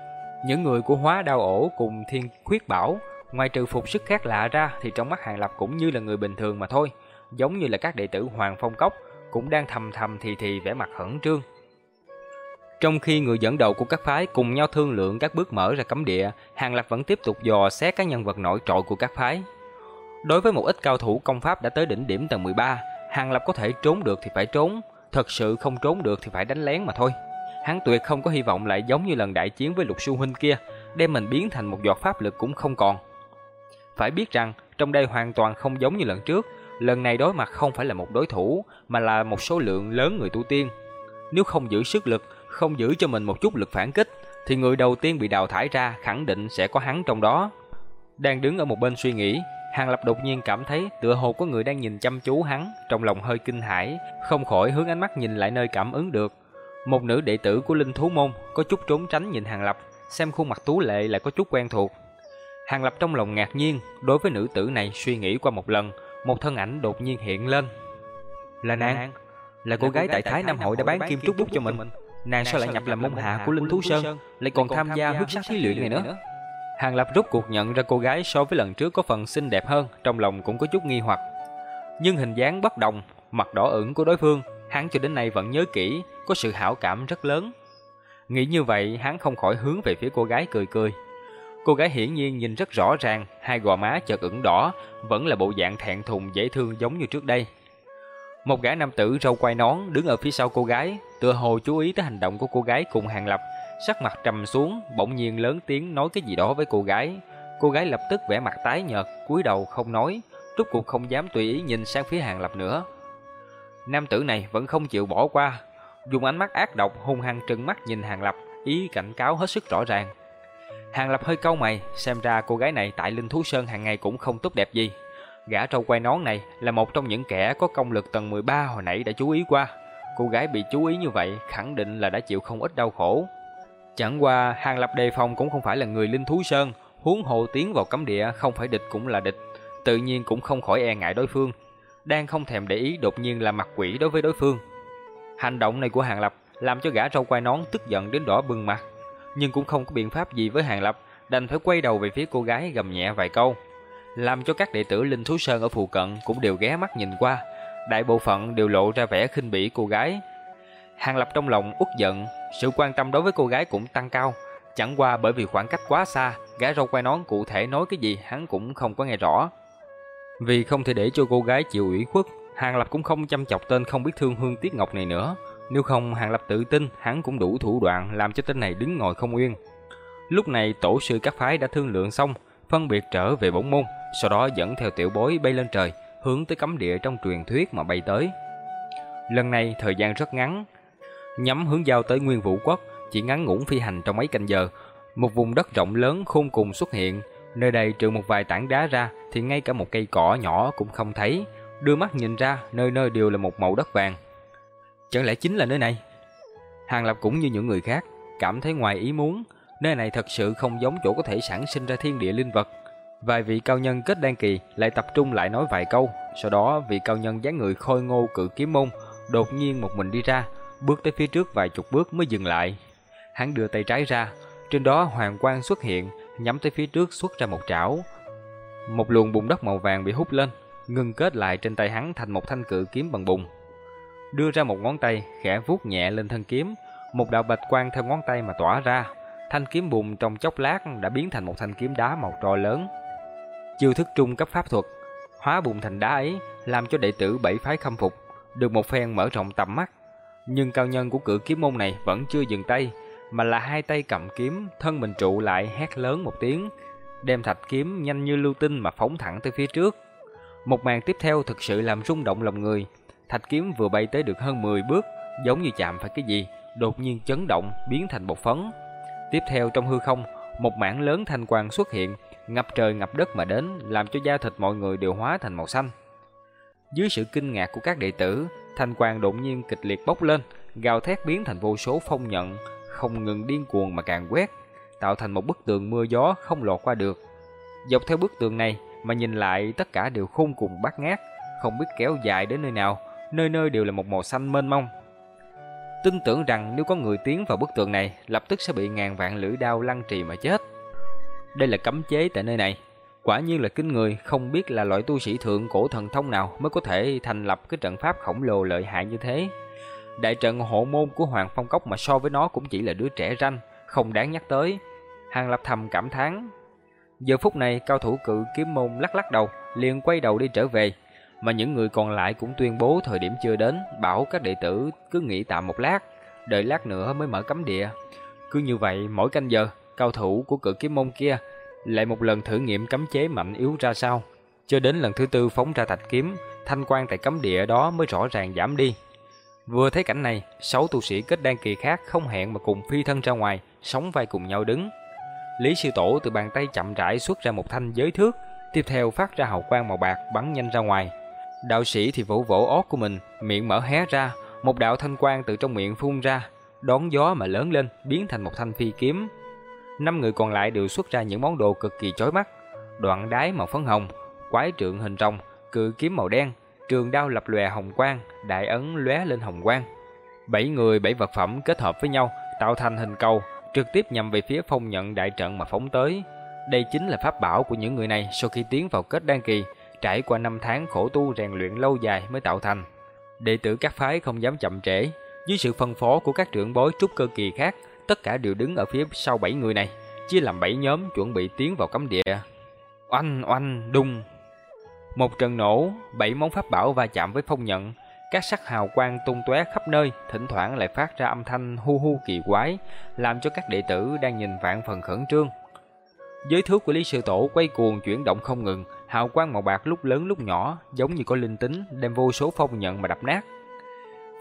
Những người của Hóa Đao Ổ cùng Thiên Khuyết Bảo, ngoài trừ phục sức khác lạ ra thì trong mắt Hàng Lập cũng như là người bình thường mà thôi, giống như là các đệ tử Hoàng Phong Cốc cũng đang thầm thầm thì thì vẻ mặt hẩn trương, trong khi người dẫn đầu của các phái cùng nhau thương lượng các bước mở ra cấm địa, Hàng Lập vẫn tiếp tục dò xét các nhân vật nổi trội của các phái. Đối với một ít cao thủ công pháp đã tới đỉnh điểm tầng 13, Hàng Lập có thể trốn được thì phải trốn, thật sự không trốn được thì phải đánh lén mà thôi. Hắn tuyệt không có hy vọng lại giống như lần đại chiến với Lục Su huynh kia, đem mình biến thành một giọt pháp lực cũng không còn. Phải biết rằng, trong đây hoàn toàn không giống như lần trước, lần này đối mặt không phải là một đối thủ, mà là một số lượng lớn người tu tiên. Nếu không giữ sức lực, không giữ cho mình một chút lực phản kích, thì người đầu tiên bị đào thải ra khẳng định sẽ có hắn trong đó. Đang đứng ở một bên suy nghĩ, Hàng Lập đột nhiên cảm thấy tựa hồ có người đang nhìn chăm chú hắn, trong lòng hơi kinh hãi, không khỏi hướng ánh mắt nhìn lại nơi cảm ứng được. Một nữ đệ tử của Linh Thú Môn có chút trốn tránh nhìn Hàng Lập, xem khuôn mặt tú lệ lại có chút quen thuộc. Hàng Lập trong lòng ngạc nhiên, đối với nữ tử này suy nghĩ qua một lần, một thân ảnh đột nhiên hiện lên. Là nàng, là cô gái tại Thái Nam Hội đã bán kim trúc bút cho mình. Nàng sao lại nhập làm môn hạ của Linh Thú Sơn Lại còn tham gia huyết sắc thí luyện này nữa. Hàng Lập rút cuộc nhận ra cô gái so với lần trước có phần xinh đẹp hơn Trong lòng cũng có chút nghi hoặc. Nhưng hình dáng bất đồng Mặt đỏ ửng của đối phương Hắn cho đến nay vẫn nhớ kỹ Có sự hảo cảm rất lớn. Nghĩ như vậy, hắn không khỏi hướng về phía cô gái cười cười. Cô gái hiển nhiên nhìn rất rõ ràng, hai gò má chợt ửng đỏ, vẫn là bộ dạng thẹn thùng dễ thương giống như trước đây. Một gã nam tử râu quai nón đứng ở phía sau cô gái, tựa hồ chú ý tới hành động của cô gái cùng Hàng Lập, sắc mặt trầm xuống, bỗng nhiên lớn tiếng nói cái gì đó với cô gái. Cô gái lập tức vẻ mặt tái nhợt, cúi đầu không nói, rốt cuộc không dám tùy ý nhìn sang phía Hàng Lập nữa. Nam tử này vẫn không chịu bỏ qua, dùng ánh mắt ác độc hung hăng trừng mắt nhìn Hàng Lập, ý cảnh cáo hết sức rõ ràng. Hàng Lập hơi cau mày, xem ra cô gái này tại Linh Thú Sơn hàng ngày cũng không tốt đẹp gì. Gã trâu quay nón này là một trong những kẻ có công lực tầng 13 hồi nãy đã chú ý qua. Cô gái bị chú ý như vậy khẳng định là đã chịu không ít đau khổ. Chẳng qua Hàng Lập đề phòng cũng không phải là người Linh Thú Sơn, huống hồ tiến vào cấm địa không phải địch cũng là địch, tự nhiên cũng không khỏi e ngại đối phương. Đang không thèm để ý đột nhiên là mặt quỷ đối với đối phương. Hành động này của Hàng Lập làm cho gã trâu quay nón tức giận đến đỏ bừng mặt, nhưng cũng không có biện pháp gì với Hàng Lập, đành phải quay đầu về phía cô gái gầm nhẹ vài câu, làm cho các đệ tử Linh Thú Sơn ở phụ cận cũng đều ghé mắt nhìn qua, đại bộ phận đều lộ ra vẻ khinh bỉ cô gái. Hàng Lập trong lòng uất giận, sự quan tâm đối với cô gái cũng tăng cao, chẳng qua bởi vì khoảng cách quá xa, gã râu quai nón cụ thể nói cái gì hắn cũng không có nghe rõ. Vì không thể để cho cô gái chịu ủy khuất, Hàng Lập cũng không chăm chọc tên không biết thương Hương Tiết Ngọc này nữa. Nếu không Hàng Lập tự tin hắn cũng đủ thủ đoạn làm cho tên này đứng ngồi không yên. Lúc này tổ sư các phái đã thương lượng xong, phân biệt trở về bổn môn, sau đó dẫn theo tiểu bối bay lên trời, hướng tới cấm địa trong truyền thuyết mà bay tới. Lần này thời gian rất ngắn, nhắm hướng giao tới Nguyên Vũ Quốc, chỉ ngắn ngủn phi hành trong mấy canh giờ, một vùng đất rộng lớn khôn cùng xuất hiện, nơi đây trừ một vài tảng đá ra thì ngay cả một cây cỏ nhỏ cũng không thấy, đưa mắt nhìn ra, nơi nơi đều là một màu đất vàng. Chẳng lẽ chính là nơi này? Hàng Lập cũng như những người khác, cảm thấy ngoài ý muốn, nơi này thật sự không giống chỗ có thể sản sinh ra thiên địa linh vật. Vài vị cao nhân kết đan kỳ lại tập trung lại nói vài câu, sau đó vị cao nhân dáng người khôi ngô cự kiếm môn đột nhiên một mình đi ra, bước tới phía trước vài chục bước mới dừng lại. Hắn đưa tay trái ra, trên đó hoàng quang xuất hiện, nhắm tới phía trước xuất ra một trảo. Một luồng bùn đất màu vàng bị hút lên, ngưng kết lại trên tay hắn thành một thanh cự kiếm bằng bùn. Đưa ra một ngón tay, khẽ vuốt nhẹ lên thân kiếm, một đạo bạch quang theo ngón tay mà tỏa ra. Thanh kiếm bùn trong chốc lát đã biến thành một thanh kiếm đá màu tro lớn. Chiêu thức trung cấp pháp thuật, hóa bùn thành đá ấy, làm cho đệ tử bảy phái khâm phục, được một phen mở rộng tầm mắt. Nhưng cao nhân của cử kiếm môn này vẫn chưa dừng tay, mà là hai tay cầm kiếm, thân mình trụ lại hét lớn một tiếng, đem thạch kiếm nhanh như lưu tinh mà phóng thẳng tới phía trước. Một màn tiếp theo thực sự làm rung động lòng người. Thạch kiếm vừa bay tới được hơn 10 bước, giống như chạm phải cái gì, đột nhiên chấn động, biến thành bột phấn. Tiếp theo trong hư không, một mảng lớn thanh quang xuất hiện, ngập trời ngập đất mà đến, làm cho da thịt mọi người đều hóa thành màu xanh. Dưới sự kinh ngạc của các đệ tử, thanh quang đột nhiên kịch liệt bốc lên, gào thét biến thành vô số phong nhận, không ngừng điên cuồng mà càng quét, tạo thành một bức tường mưa gió không lọt qua được. Dọc theo bức tường này mà nhìn lại tất cả đều khung cùng bát ngát, không biết kéo dài đến nơi nào, nơi nơi đều là một màu xanh mênh mông. Tin tưởng rằng nếu có người tiến vào bức tường này, lập tức sẽ bị ngàn vạn lưỡi đao lăng trì mà chết. Đây là cấm chế tại nơi này. Quả nhiên là kinh người, không biết là loại tu sĩ thượng cổ thần thông nào mới có thể thành lập cái trận pháp khổng lồ lợi hại như thế. Đại trận hộ môn của Hoàng Phong Cốc mà so với nó cũng chỉ là đứa trẻ ranh, không đáng nhắc tới. Hàng Lập thầm cảm thán. Giờ phút này cao thủ cự kiếm môn lắc lắc đầu, liền quay đầu đi trở về. Mà những người còn lại cũng tuyên bố thời điểm chưa đến, bảo các đệ tử cứ nghỉ tạm một lát, đợi lát nữa mới mở cấm địa. Cứ như vậy mỗi canh giờ, cao thủ của cự kiếm môn kia lại một lần thử nghiệm cấm chế mạnh yếu ra sao. Cho đến lần thứ tư phóng ra thạch kiếm, thanh quan tại cấm địa đó mới rõ ràng giảm đi. Vừa thấy cảnh này, sáu tu sĩ kết đan kỳ khác không hẹn mà cùng phi thân ra ngoài, sóng vai cùng nhau đứng. Lý sư tổ từ bàn tay chậm rãi xuất ra một thanh giới thước, tiếp theo phát ra hào quang màu bạc bắn nhanh ra ngoài. Đạo sĩ thì vỗ vỗ ót của mình, miệng mở hé ra, một đạo thanh quang từ trong miệng phun ra, đón gió mà lớn lên, biến thành một thanh phi kiếm. Năm người còn lại đều xuất ra những món đồ cực kỳ chói mắt, đoạn đái màu phấn hồng, quái trượng hình rồng, cự kiếm màu đen, trường đao lập lòe hồng quang, đại ấn lóe lên hồng quang. Bảy người bảy vật phẩm kết hợp với nhau, tạo thành hình cầu, trực tiếp nhằm về phía phong nhận đại trận mà phóng tới. Đây chính là pháp bảo của những người này sau khi tiến vào kết đan kỳ, trải qua năm tháng khổ tu rèn luyện lâu dài mới tạo thành. Đệ tử các phái không dám chậm trễ, dưới sự phân phó của các trưởng bối trúc cơ kỳ khác, tất cả đều đứng ở phía sau bảy người này, chia làm bảy nhóm chuẩn bị tiến vào cấm địa. Oanh oanh đùng. Một trận nổ, bảy món pháp bảo va chạm với phong nhận, các sắc hào quang tung tóe khắp nơi, thỉnh thoảng lại phát ra âm thanh hu hu kỳ quái, làm cho các đệ tử đang nhìn vạn phần khẩn trương. Giới thước của Lý Sư Tổ quay cuồng chuyển động không ngừng, hào quang màu bạc lúc lớn lúc nhỏ, giống như có linh tính, đem vô số phong nhận mà đập nát.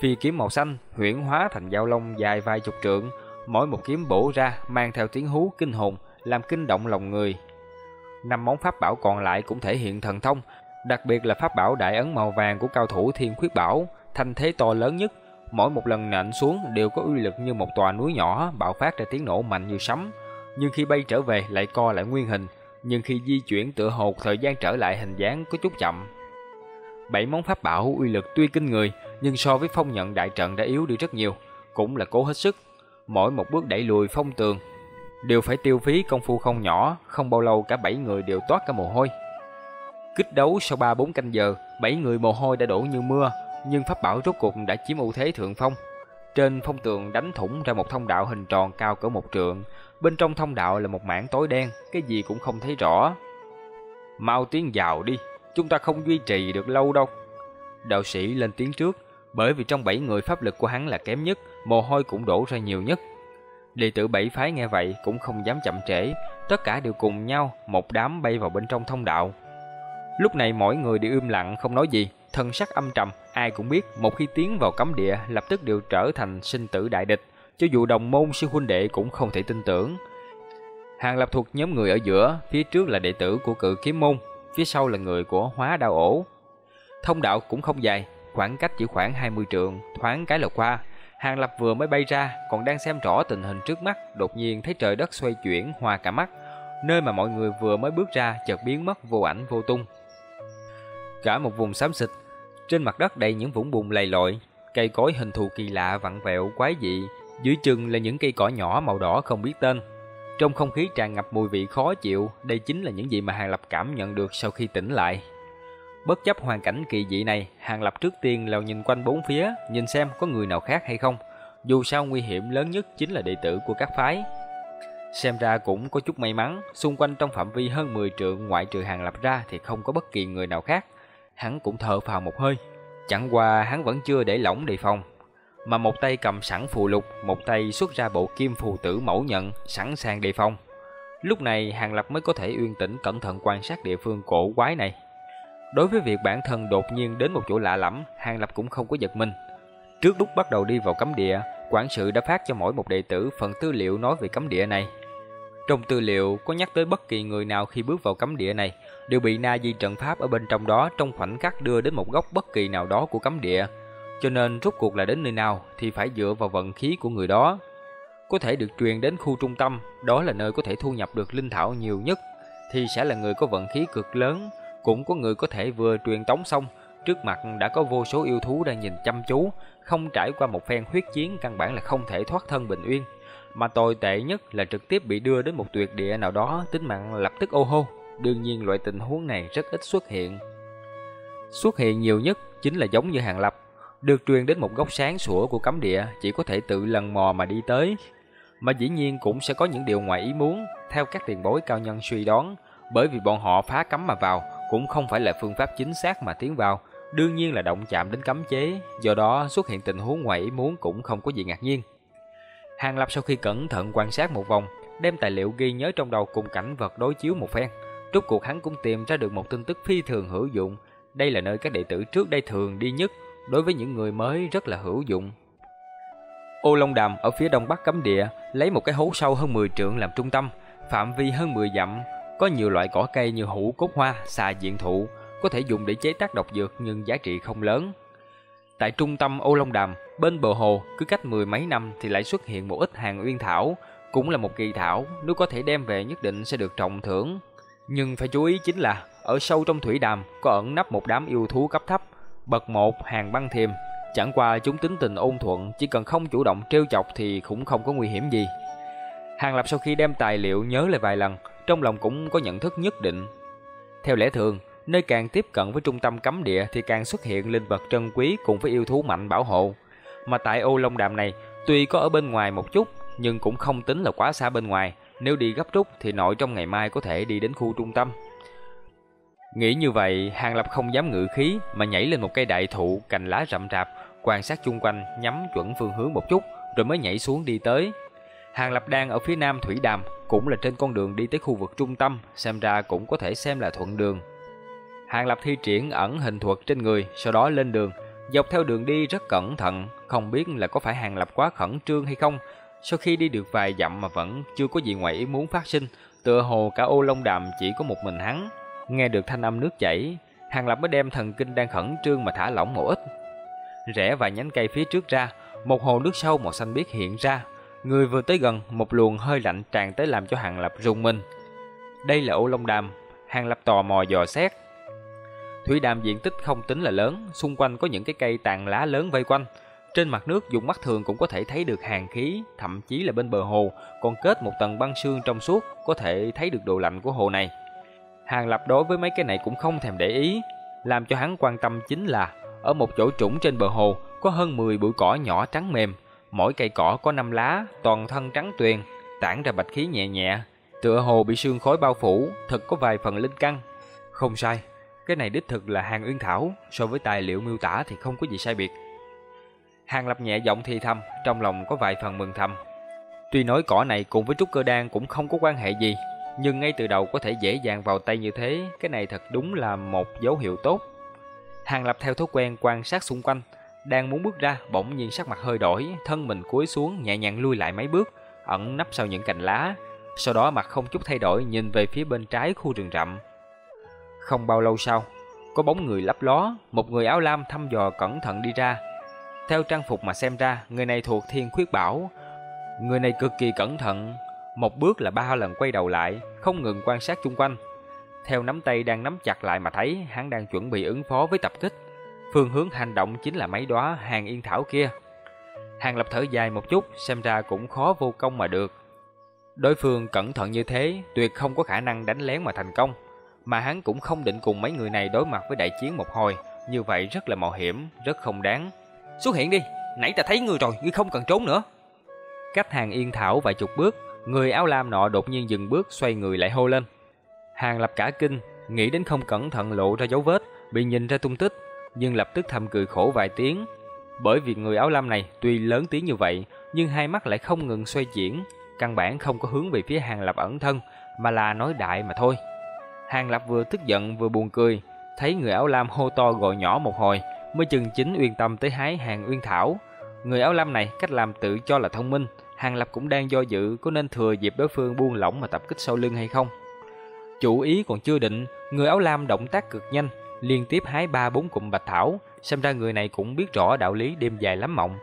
Phi kiếm màu xanh huyễn hóa thành dao long dài vài chục trượng, mỗi một kiếm bổ ra mang theo tiếng hú kinh hồn, làm kinh động lòng người. Năm món pháp bảo còn lại cũng thể hiện thần thông, đặc biệt là pháp bảo đại ấn màu vàng của cao thủ Thiên Khuyết Bảo, thanh thế to lớn nhất, mỗi một lần nện xuống đều có uy lực như một tòa núi nhỏ, bạo phát ra tiếng nổ mạnh như sấm, nhưng khi bay trở về lại co lại nguyên hình, nhưng khi di chuyển tựa hồ thời gian trở lại hình dáng có chút chậm. Bảy món pháp bảo uy lực tuy kinh người, nhưng so với phong nhận đại trận đã yếu đi rất nhiều, cũng là cố hết sức. Mỗi một bước đẩy lùi phong tường đều phải tiêu phí công phu không nhỏ, không bao lâu cả bảy người đều toát cả mồ hôi. Kích đấu sau 3-4 canh giờ, bảy người mồ hôi đã đổ như mưa, nhưng pháp bảo rốt cuộc đã chiếm ưu thế thượng phong. Trên phong tường đánh thủng ra một thông đạo hình tròn cao cỡ một trượng, bên trong thông đạo là một mảng tối đen, cái gì cũng không thấy rõ. Mau tiến vào đi, chúng ta không duy trì được lâu đâu. Đạo sĩ lên tiếng trước, bởi vì trong bảy người pháp lực của hắn là kém nhất, mồ hôi cũng đổ ra nhiều nhất. Đệ tử bảy phái nghe vậy cũng không dám chậm trễ, tất cả đều cùng nhau một đám bay vào bên trong thông đạo. Lúc này mỗi người đều im lặng không nói gì, thân sắc âm trầm, ai cũng biết một khi tiến vào cấm địa lập tức đều trở thành sinh tử đại địch, cho dù đồng môn sư huynh đệ cũng không thể tin tưởng. Hàng Lập thuộc nhóm người ở giữa, phía trước là đệ tử của cự kiếm môn, phía sau là người của hóa đao ổ. Thông đạo cũng không dài, khoảng cách chỉ khoảng 20 trượng, thoáng cái là qua. Hàng Lập vừa mới bay ra, còn đang xem rõ tình hình trước mắt, đột nhiên thấy trời đất xoay chuyển, hoa cả mắt. Nơi mà mọi người vừa mới bước ra chợt biến mất vô ảnh vô tung. Cả một vùng xám xịt, trên mặt đất đầy những vũng bùn lầy lội, cây cối hình thù kỳ lạ vặn vẹo quái dị, dưới chân là những cây cỏ nhỏ màu đỏ không biết tên. Trong không khí tràn ngập mùi vị khó chịu, đây chính là những gì mà Hàng Lập cảm nhận được sau khi tỉnh lại. Bất chấp hoàn cảnh kỳ dị này, Hàng Lập trước tiên là nhìn quanh bốn phía, nhìn xem có người nào khác hay không. Dù sao nguy hiểm lớn nhất chính là đệ tử của các phái. Xem ra cũng có chút may mắn, xung quanh trong phạm vi hơn 10 trượng ngoại trừ Hàng Lập ra thì không có bất kỳ người nào khác. Hắn cũng thở phào một hơi. Chẳng qua hắn vẫn chưa để lỏng đề phòng, mà một tay cầm sẵn phù lục, một tay xuất ra bộ kim phù tử mẫu nhận, sẵn sàng đề phòng. Lúc này Hàng Lập mới có thể uyên tĩnh cẩn thận quan sát địa phương cổ quái này. Đối với việc bản thân đột nhiên đến một chỗ lạ lẫm, Hàng Lập cũng không có giật mình. Trước lúc bắt đầu đi vào cấm địa, quản sự đã phát cho mỗi một đệ tử phần tư liệu nói về cấm địa này. Trong tư liệu có nhắc tới bất kỳ người nào khi bước vào cấm địa này đều bị na di trận pháp ở bên trong đó trong khoảnh khắc đưa đến một góc bất kỳ nào đó của cấm địa. Cho nên rốt cuộc là đến nơi nào thì phải dựa vào vận khí của người đó. Có thể được truyền đến khu trung tâm, đó là nơi có thể thu nhập được linh thảo nhiều nhất, thì sẽ là người có vận khí cực lớn, cũng có người có thể vừa truyền tống xong, trước mặt đã có vô số yêu thú đang nhìn chăm chú, không trải qua một phen huyết chiến căn bản là không thể thoát thân bình yên mà tồi tệ nhất là trực tiếp bị đưa đến một tuyệt địa nào đó, tính mạng lập tức ô hô. Đương nhiên loại tình huống này rất ít xuất hiện. Xuất hiện nhiều nhất chính là giống như hàng lập, được truyền đến một góc sáng sủa của cấm địa, chỉ có thể tự lần mò mà đi tới. Mà dĩ nhiên cũng sẽ có những điều ngoài ý muốn, theo các tiền bối cao nhân suy đoán, bởi vì bọn họ phá cấm mà vào, cũng không phải là phương pháp chính xác mà tiến vào, đương nhiên là động chạm đến cấm chế, do đó xuất hiện tình huống ngoài ý muốn cũng không có gì ngạc nhiên. Hàng Lập sau khi cẩn thận quan sát một vòng, đem tài liệu ghi nhớ trong đầu cùng cảnh vật đối chiếu một phen, rốt cuộc hắn cũng tìm ra được một tin tức phi thường hữu dụng. Đây là nơi các đệ tử trước đây thường đi nhất, đối với những người mới rất là hữu dụng. Ô Long Đàm ở phía đông bắc cấm địa, lấy một cái hố sâu hơn 10 trượng làm trung tâm, phạm vi hơn 10 dặm, có nhiều loại cỏ cây như hũ cốt hoa, xà diện thụ, có thể dùng để chế tác độc dược nhưng giá trị không lớn. Tại trung tâm Ô Long Đàm, bên bờ hồ, cứ cách mười mấy năm thì lại xuất hiện một ít hàng uyên thảo, cũng là một kỳ thảo, nếu có thể đem về nhất định sẽ được trọng thưởng. Nhưng phải chú ý chính là, ở sâu trong thủy đàm có ẩn nấp một đám yêu thú cấp thấp, bậc một hàng băng thiềm. Chẳng qua chúng tính tình ôn thuận, chỉ cần không chủ động trêu chọc thì cũng không có nguy hiểm gì. Hàng Lập sau khi đem tài liệu nhớ lại vài lần, trong lòng cũng có nhận thức nhất định. Theo lẽ thường, nơi càng tiếp cận với trung tâm cấm địa thì càng xuất hiện linh vật trân quý cùng với yêu thú mạnh bảo hộ. Mà tại ô long đàm này, tuy có ở bên ngoài một chút, nhưng cũng không tính là quá xa bên ngoài, nếu đi gấp rút thì nội trong ngày mai có thể đi đến khu trung tâm. Nghĩ như vậy, Hàng Lập không dám ngự khí mà nhảy lên một cây đại thụ cành lá rậm rạp, quan sát chung quanh, nhắm chuẩn phương hướng một chút, rồi mới nhảy xuống đi tới. Hàng Lập đang ở phía nam Thủy Đàm, cũng là trên con đường đi tới khu vực trung tâm, xem ra cũng có thể xem là thuận đường. Hàng Lập thi triển ẩn hình thuật trên người, sau đó lên đường, dọc theo đường đi rất cẩn thận, không biết là có phải Hàng Lập quá khẩn trương hay không. Sau khi đi được vài dặm mà vẫn chưa có gì ngoài ý muốn phát sinh, tựa hồ cả ô Long Đàm chỉ có một mình hắn. Nghe được thanh âm nước chảy, Hàng Lập mới đem thần kinh đang khẩn trương mà thả lỏng một ít. Rẽ vài nhánh cây phía trước ra, một hồ nước sâu màu xanh biếc hiện ra. Người vừa tới gần, một luồng hơi lạnh tràn tới làm cho Hàng Lập rùng mình. Đây là ô Long Đàm, Hàng Lập tò mò dò xét. Thủy đàm diện tích không tính là lớn, xung quanh có những cái cây tàn lá lớn vây quanh. Trên mặt nước dùng mắt thường cũng có thể thấy được hàng khí, thậm chí là bên bờ hồ còn kết một tầng băng sương trong suốt, có thể thấy được độ lạnh của hồ này. Hàng Lập đối với mấy cái này cũng không thèm để ý, làm cho hắn quan tâm chính là ở một chỗ trũng trên bờ hồ có hơn 10 bụi cỏ nhỏ trắng mềm, mỗi cây cỏ có 5 lá, toàn thân trắng tuyền, tản ra bạch khí nhẹ nhẹ, tựa hồ bị sương khói bao phủ, thật có vài phần linh căn. Không sai, cái này đích thực là hàng uyên thảo, so với tài liệu miêu tả thì không có gì sai biệt. Hàng Lập nhẹ giọng thì thầm, trong lòng có vài phần mừng thầm. Tuy nói cỏ này cùng với trúc cơ đan cũng không có quan hệ gì, nhưng ngay từ đầu có thể dễ dàng vào tay như thế, cái này thật đúng là một dấu hiệu tốt. Hàng Lập theo thói quen quan sát xung quanh, đang muốn bước ra, bỗng nhiên sắc mặt hơi đổi, thân mình cúi xuống nhẹ nhàng lui lại mấy bước, ẩn nấp sau những cành lá. Sau đó mặt không chút thay đổi nhìn về phía bên trái khu rừng rậm. Không bao lâu sau, có bóng người lấp ló, một người áo lam thăm dò cẩn thận đi ra. Theo trang phục mà xem ra, người này thuộc Thiên Khuyết Bảo. Người này cực kỳ cẩn thận, một bước là ba lần quay đầu lại, không ngừng quan sát chung quanh. Theo nắm tay đang nắm chặt lại mà thấy, hắn đang chuẩn bị ứng phó với tập kích. Phương hướng hành động chính là mấy đóa hàng yên thảo kia. Hàng lập thở dài một chút, xem ra cũng khó vô công mà được. Đối phương cẩn thận như thế, tuyệt không có khả năng đánh lén mà thành công. Mà hắn cũng không định cùng mấy người này đối mặt với đại chiến một hồi, như vậy rất là mạo hiểm, rất không đáng. Xuất hiện đi, nãy ta thấy ngươi rồi, ngươi không cần trốn nữa. Cách hàng yên thảo vài chục bước, người áo lam nọ đột nhiên dừng bước xoay người lại hô lên. Hàng lập cả kinh, nghĩ đến không cẩn thận lộ ra dấu vết, bị nhìn ra tung tích, nhưng lập tức thầm cười khổ vài tiếng. Bởi vì người áo lam này tuy lớn tiếng như vậy, nhưng hai mắt lại không ngừng xoay chuyển, căn bản không có hướng về phía Hàng Lập ẩn thân, mà là nói đại mà thôi. Hàng Lập vừa tức giận vừa buồn cười, thấy người áo lam hô to gọi nhỏ một hồi, mới chừng chính uyên tâm tới hái hàng uyên thảo. Người áo lam này cách làm tự cho là thông minh, Hàng Lập cũng đang do dự có nên thừa dịp đối phương buông lỏng mà tập kích sau lưng hay không. Chủ ý còn chưa định, người áo lam động tác cực nhanh, liên tiếp hái ba bốn cụm bạch thảo, xem ra người này cũng biết rõ đạo lý đêm dài lắm mộng.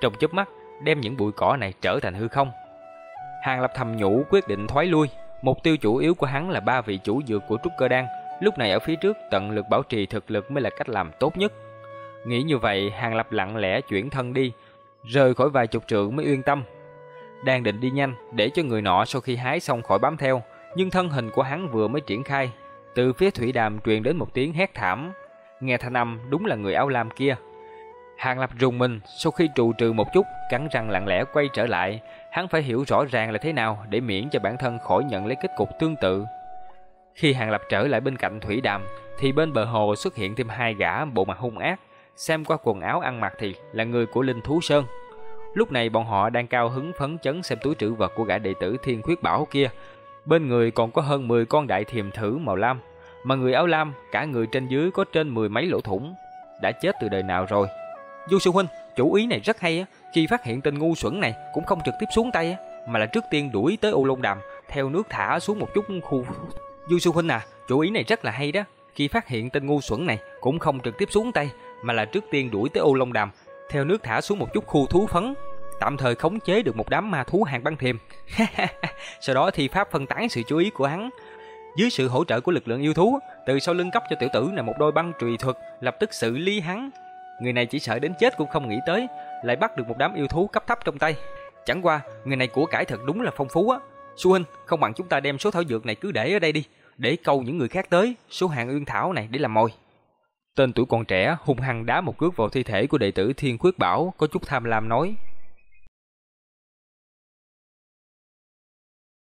Trong chớp mắt, đem những bụi cỏ này trở thành hư không. Hàng Lập thầm nhủ quyết định thoái lui, mục tiêu chủ yếu của hắn là ba vị chủ dược của trúc cơ đan, lúc này ở phía trước tận lực bảo trì thực lực mới là cách làm tốt nhất. Nghĩ như vậy, Hàng Lập lặng lẽ chuyển thân đi, rời khỏi vài chục trượng mới yên tâm. Đang định đi nhanh để cho người nọ sau khi hái xong khỏi bám theo, nhưng thân hình của hắn vừa mới triển khai, từ phía thủy đàm truyền đến một tiếng hét thảm. Nghe thanh âm đúng là người áo lam kia. Hàng Lập rùng mình, sau khi trụ trừ một chút, cắn răng lặng lẽ quay trở lại, hắn phải hiểu rõ ràng là thế nào để miễn cho bản thân khỏi nhận lấy kết cục tương tự. Khi Hàng Lập trở lại bên cạnh thủy đàm, thì bên bờ hồ xuất hiện thêm hai gã bộ mặt hung ác, xem qua quần áo ăn mặc thì là người của Linh Thú Sơn. Lúc này bọn họ đang cao hứng phấn chấn xem túi trữ vật của gã đệ tử Thiên Khuyết Bảo kia, Bên người còn có hơn 10 con đại thiềm thử màu lam, mà người áo lam, cả người trên dưới có trên mười mấy lỗ thủng, đã chết từ đời nào rồi. Du sư huynh, chủ ý này rất hay á, khi phát hiện tên ngu xuẩn này cũng không trực tiếp xuống tay á, mà là trước tiên đuổi tới ô long đàm, theo nước thả xuống một chút khu. Du sư huynh à, chủ ý này rất là hay đó. Khi phát hiện tên ngu xuẩn này cũng không trực tiếp xuống tay, mà là trước tiên đuổi tới ô long đàm, theo nước thả xuống một chút khu thú phấn, tạm thời khống chế được một đám ma thú hàng băng thiềm. Sau đó thì pháp phân tán sự chú ý của hắn. Dưới sự hỗ trợ của lực lượng yêu thú, từ sau lưng cấp cho tiểu tử này một đôi băng trùy thuật, lập tức xử lý hắn. Người này chỉ sợ đến chết cũng không nghĩ tới, lại bắt được một đám yêu thú cấp thấp trong tay. Chẳng qua, người này của cải thật đúng là phong phú á. Su huynh, không bằng chúng ta đem số thảo dược này cứ để ở đây đi, để câu những người khác tới, số hàng uyên thảo này để làm mồi. Tên tuổi còn trẻ hung hăng đá một cước vào thi thể của đệ tử Thiên Khuyết Bảo, có chút tham lam nói.